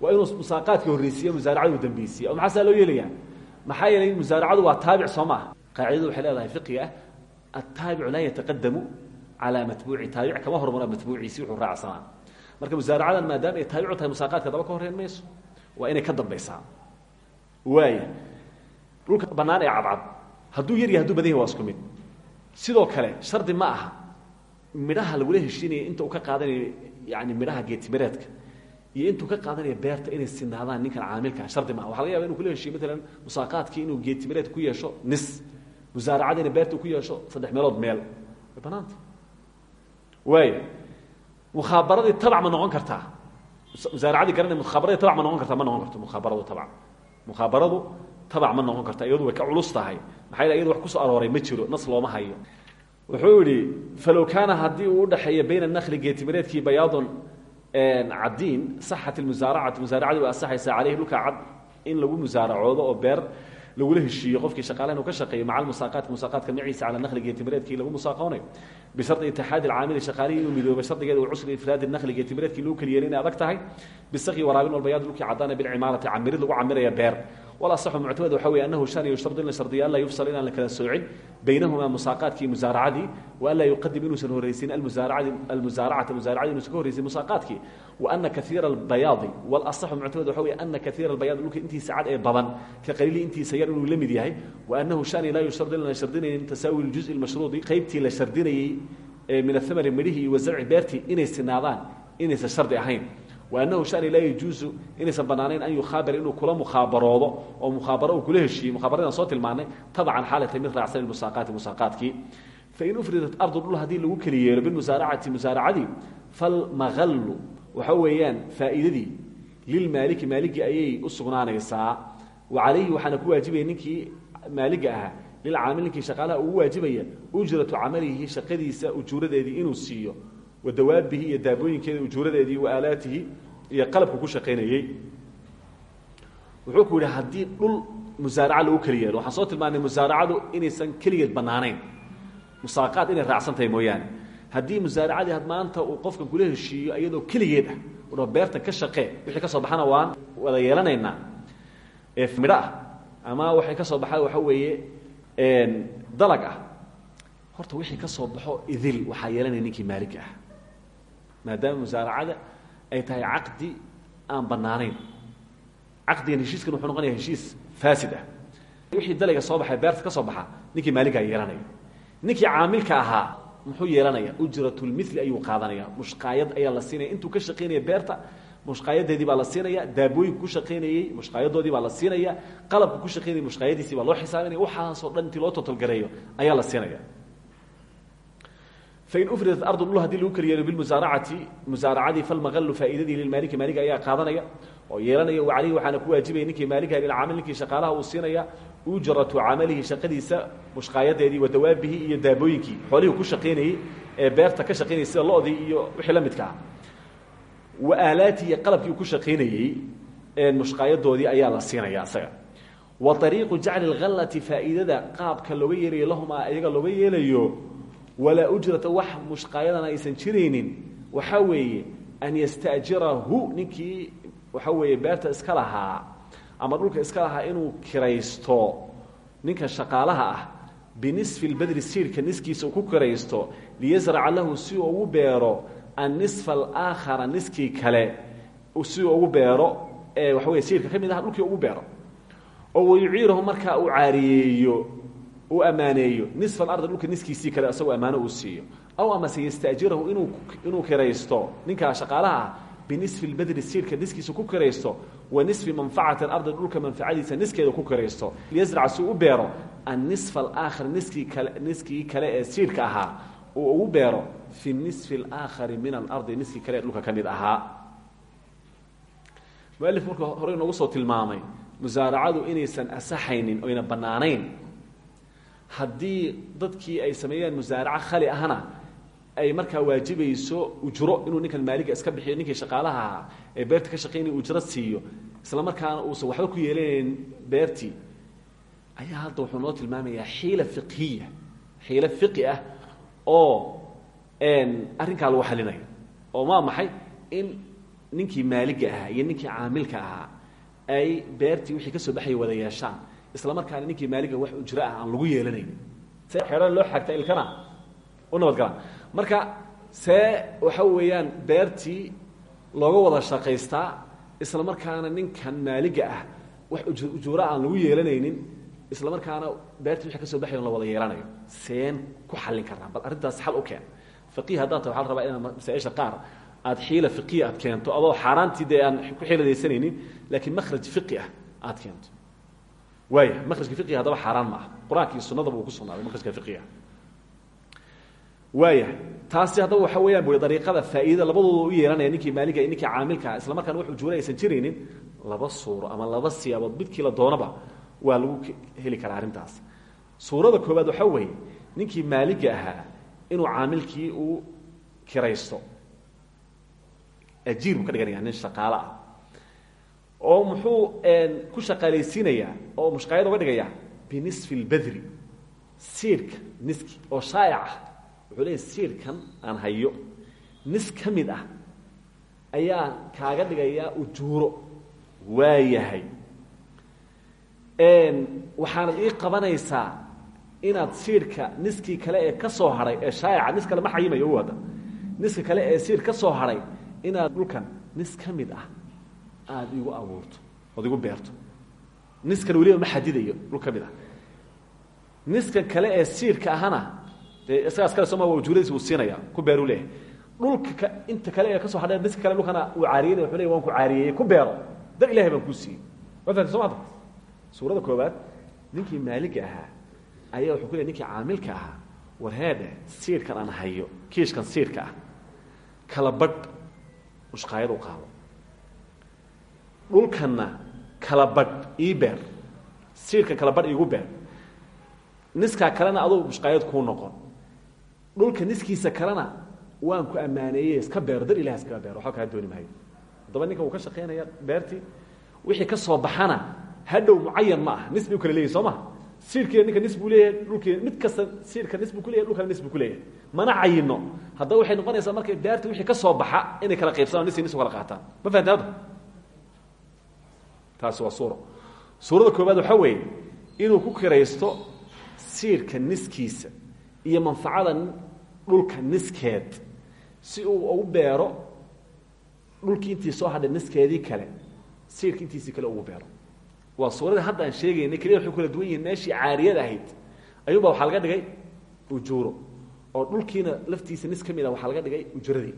waa inuu musaaqaadka horraysiiyo musaaracada uu dambeysiiya oo maxaa saa loo yeelayaa? Maxaa yeelay musaaracadu waa taabic soo maaha. Qaacidadu waxay leedahay fiqiga altaabicu laa yataqadamu calaa matbuuci. Taabic kama hormara matbuuciisi wuxuu raacsanaa marka musaaracadan maadaama ay taabicu tahay musaaqaadka daba ka horreyn mayso waa inay ka dambaysaa. Waaya dhulka bannaan ee cadcad hadduu yar yahay haduu badan yahay waa isku mid. Sidoo kale shardi ma aha midhaha lagula heshiinaya inta uu ka qaadanayo yani midhaha geetimireedka iyo intuu ka qaadanaya beerta inay sinaadaan ninkan caamilkaa shardi maaha waxa laga yaba inu kula heshiiyo maalan musaaqaadkii inuu geetimireed ku yeesho nis musaaracadiina beerta ku yeesho saddex meelood meel. Way banaanta waaya mukhaabaradii tabac ma noqon kartaa. Musaaracadii garana mukhaabaradii tabac ma noqon kartaa ma noqon karto mukhaabaradu tabac. Mukhaabaradu tabac ma noqon karta iyadu way ka culus tahay. Maxaa yele iyadu wax ku soo arooray ma jiro nas looma hayo wuxuu yihi falow kaana haddii uu udhaxeeyo bayna nakli geetimireedkii bayaadun cadiin saxat musaaracatu musaaracadii waa asaxaysaa caleyhi dhulka cad in lagu musaaracoodo oo beer lagula heshiiyo qofkii shaqaale inuu ka shaqeeyo maca almusaaqaati musaaqaadka maciisa cala nakli geetimireedkii lagu musaaqoonayo bishardi itixaadi alcaamili shaqaalihii inuu midoobo shardigeeda cusri ifraadi nakli geetimireedkii lagu keliyeeli inay adag tahay. Bisaqyi waraabin walbayaad dhulkii caddaana bilcimaarati camirid lagu camiraya beer walasaxu muctamad waxa weeye annahu shan yushtardu in la shardiyo an laa yufsal inaan la kala soocin baynahumaa musaaqaadkii iyo musaaracadii wa an laa yuqadim inuusan almusaaracadi almusaaracata musaaracadii inuusan ka horraysin musaaqaadkii wa ana kaiira albayaadi walasaxu muctamad waxa weeye ana kaiira albayaadi dhulka intiisa cad ee badan ka qaliilii intiisa yar inuu la mid yahay. Wa annahu shani laa yushtardu in la shardinaynin tasaawi ljuzi lmashruudi qaybtii la shardinayey min athamari midhihii iyo wasarci beertii inay sinaadaan inaysan shardi ahayn anahu an laa yajuusu inaysan banaanayn an yuhaabir inuu kula mukhaabaroodo oo muhaabaro uu kula heshiiyo muhaabaradan soo tilmaanay tabcan xaalay tahy mid raacsan musaaqaati musaaqaadkii fain ufridat ardu dhul haddii lagu keli yeelo bimusaaracati musaaracadii falmaqallu waxa weeyaan faa'iidadii lilmaaliki maaligii ayay u sugnaanaysaa. Wa calayhi waxaana ku waajibaya ninkii maaliga ahaa lilcaamil ninkii shaqaalaha ugu waajibaya ujratu camalihi shaqadiisa ujuuradeedii inuu siiyo wadawaabihi iyo daabooyinkeeda ujuuradeedii wa aalaatihi iyo qalabku ku shaqaynayey wuxuu ku yidhi haddii dhul musaaraca lagu keli yeelo soo tilmaanay musaaracadu inaysan keligeed bannaanayn. Musaaqaad inay raacsan tahay mooyaane. Haddii musaaracadii had maanta uu qofka kula heshiiyo iyadoo keligeed ah udhao beerta ka shaqee wixii ka soo baxana waan wada yeelanaynaa. Ee midho ah ama waxay ka soo baxaa waxa weeye dalag ah horta wixii ka soo baxo idil waxaa yeelanaya ninkii maaligga ah maadaama musaaracada ay tahay caqdi aan bannaanayn. Caqdigan heshiiskan wuxuu noqonaya heshiis faasid ah. Wixii dalayga soo baxay beerta ka soo baxa ninkii maaliggaa yeelanaya. Ninkii caamilka ahaa muxuu yeelanaya ujratulmili ayuu qaadanaya. Mushqaayad ayaa la siinaya intuu ka shaqaynaya beerta mushqaayadeedii baa la siinaya daabooyinku ku shaqaynayey mushqaayadoodii baa la siinaya qalabku ku shaqaynayay mushqaayadiisii baa loo xisaabinaya. Waxaasoo dhan intii loo totolgareeyo ayaa la siinaya fain ufridat ardu dhul haddii lagu keliyeelo bilmusaaracati musaaracadii falmaqalu faa'iidadii lilmaaliki maaliga ayaa qaadanaya oo yeelanaya wa calayhi waxaana ku waajibaya ninkii maaligaha lilcaamil ninkii shaqaalaha uu siinaya ujratu camalihi shaqadiisa mushqaayadeedii wa dawaabihi iyo daabooyinkii xoolihii ku shaqaynayey ee beerta ka shaqaynayay sida lo-dii iyo wixii la midka ah wa aalaatihi qalabkii uu ku shaqaynayey walaa ujrata wax mushqaayadana aysan jiraynin waxaa weeye an yasta'jirahu ninkii waxaa weeye beerta iska lahaa ama dhulka iska lahaa inuu kiraysto ninka shaqaalaha ah binisfi lbadri siirka niskiisa uu ku kiraysto liyasraca lahu si uu ugu beero annisfa alaakhara niskii kale si ugu beero ee waxa wey siirka ka mid aha dhulkii ugu beero. Oo wayuciirahu markaa uu caariyeeyo uu ammaaneeyo nisfa alardi dhulka niskiisii kale isagoo ammaano uu siiyo. Aw amase yasta'jirahu inuu inuu kiraysto ninkaa shaqaalaha ah binisfi lbadri siirka niskiisa ku kiraysto wa nisfi manfacati alardi dhulka manfacadiisa niskeeda ku kiraysto liyasrac si u beero annisfa alaakhar niskii kale niskii kale ee siirka ahaa uu ugu beero fi nisfi alaakhari min alardi niskii kale dhulka ka mid ahaa. Mualif marka hore soo tilmaamay musaaracadu inaysan asaxaynin oyna bannaanayn haddii dadkii ay sameeyaan musaaraco khali ahna ay markaa waajibayso ujro inuu ninkan maaliga iska bixiyo ninkii shaqaalaha ee beerta ka shaqaynaya ujro siiyo isla markaana uusan waxba ku yeelanayn beertii ayaa hadda wuxuu noo tilmaamayaa xiila fiqhiya xiilo fiqi ah oo arrinkaa lagu xalinayo oo maa maxay in ninkii maaliga ahaa iyo ninkii caamilka ahaa ay beertii wixii ka soo baxaya wada yeeshaan isla markaana ninkii maaliga wax ujro ah aan lagu yeelanayn. See xeehan loo xagta ilkana u nabadgalaan marka see waxa weeyaan beertii looga wada shaqaystaa isla markaana ninkan maaliga ah wax ujuura aan lagu yeelanaynin isla markaana beertii wixii ka soo baxayo la wada yeelanayo. Seen ku xallin karnaa bal arrintaas xal u keen. Faqiih haddaad tahay waxa la rabaa inaad masaa-isha qaar aad xiila fiqiya aad keento adoo xaaraantii dee aan ku xiiladaysanaynin laakiin makhraj fiqi ah aad keento waaya makrajka fiqiga haddaba xaaraan ma ah qur'aanka iyo sunadaba uu ku sugnaaday makrajka fiqiga waaya taasi haddaba waxa weeyaan bu dariiqada faa'iidada labadooda u yeelanaya ninkii maaliga iyo ninkii caamilkaa isla markaana wax ujuura aysan jiraynin laba suuro ama laba siyaabood midkii la doonaba waa lagu heli karaa arrintaas. Suurada koowaad waxaa weeye ninkii maaliga ahaa inuu caamilkii uu kiraysto ajiir buu ka dhiganaya nin shaqaalo ah oo muxuu ku shaqaalaysiinayaa oo mushqaayad oga dhigayaa binisfi اlbadri siirka niski oo shaa'ic ah. Wuxuu leeyahy siirkan aan hayo. Nis ka mid ah ayaa kaaga dhigayaa ujuuro. Waayahay. Waxaanad ii qabanaysaa inaad siirka niskii kale ee ka soo hadhay ee shaa'ica nis kale ma xayimayo wada niska kale ee siir ka soo inaad dhulkan nis ka mid ah aada igu abuurto ood igu beerto. Niskan weliba ma xadidayo dhul ka mid ah. Niskan kale ee siirka ahana dee isagaas kale sooma ujuuradiis uu siinaya ku beeru leeyahay. Dhulka inta kale ee ka soo hadhay niska kale dhulkana uu caariyeynaya wuxuu waan ku caariyeeyey ku beero. Dar ilahay baan kuu siiyey. Waa soo maanta suurada koobaad ninkii maaliga ahaa ayaa wuxuu ku leeyahy ninkii caamilka ahaa war heedhe siirkan aan hayo kiishkan siirka ah. Kala badh mushqaayad u qaado dhulkanna kala badh ii beer siirkan kala badh iigu beer. Niskaa kalena aduu mushqaayad kuu noqon. Dhulka niskiisa kalena waan ku ammaaneeye iska beero dar ilaha iskaga beero waxba kaa dooni maayo haddaba ninka uu ka shaqaynaya beertii wixii ka soo baxana hadhow mucayan ma ah nis bay soo ma siirkiina ninka nis buu leeyahay dhulkii mid kasta siirka nis buu ku leyahy dhulkana nis leeyahay. Mana cayino. Haddaba waxay noqonaysaa markay beerta wixii ka soo baxa inay kala qaybsadaan nis nis kala qaataan. Ma fahamtay hadda taasi waa suuro suurada koobaad waxaa weeye inuu ku kiraysto siirka niskiisa iyo manfacada dhulka niskeed si uu ugu beero dhulkii intii soo hadhay niskeedii kale siirka kale ugu beero. Waa suuradii hadda aan sheegaynay keliya waxay kala duwan yihiin meeshii caariyad ahayd. Ayuunbaa waxaa laga dhigay ujuuro oo dhulkiina laftiisa nis ka mid a waxaa laga dhigay ujuradii.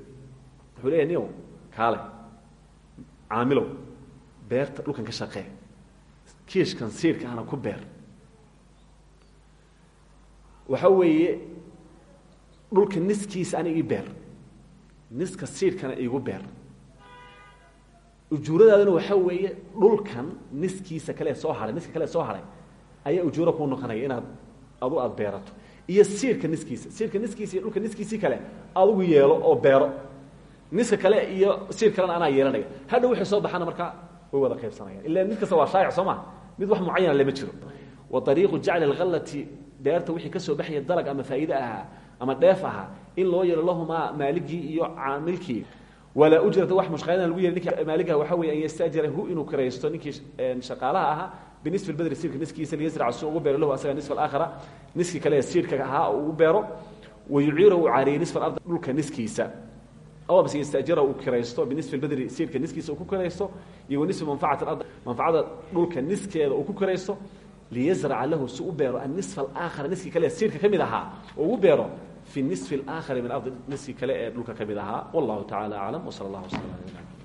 Wuxuu leeyahy nio kaale beerta dhulkan ka shaqee. Kiishkan siirka ahna ku beer. Waxa weeye dhulka niskiisa ana beer. Niska siirkana iigu beer. Ujuuradaaduna waxa weeye dhulkan niskiisa kale soo hahay niska kale soo haray ayaa ujuuro kuu noqonaya inaad adu aada beerato. Iyo siirka niskiisa siirka niskiisa iyo dhulka niskiisii kale adugu yeelo oo beero. Niska kale iyo siir kalena anaa yeelanaya. Hadha wixii soo baxana markaa way wada qaybsanayaan. Ila mid kasta waa shaayac soo ma mid wax mucayana lama jiro. Wa ariiqu jacli alkhallati beerta wixii ka soo baxaya dalag ama faa'iide ahaa ama dheef ahaa in loo yeelo lahumaa maaligii iyo caamilkii. Walaa ujrata wax mushqaayadana lagu yeeli ninki maaligaha waxa weeye an yastajirahu inuu kiraysto ninkii shaqaalaha ahaa binisfi lbadri siirka niskiisa liyasraca si ugu beero lahu asaga nisfa alaakhara niski kale siirka ahaa ugu beero. Wayuciirahu caariye nisfa alardi dhulka niskiisa aw base yastajirahu uu kiraysto binisfi lbadri siirka niskiisa uu ku kiraysto iyo wanisfi manfacati alard manfacada dhulka niskeeda uu ku kiraysto liyasraca lahu si beero annisfa alaakhara niski kale siirka ka mid ahaa oo ugu beero fi nisfi alaakhari min ardi niski kale ee dhulka ka mid ahaa wallahu tacala aclam wsala allah wasala ala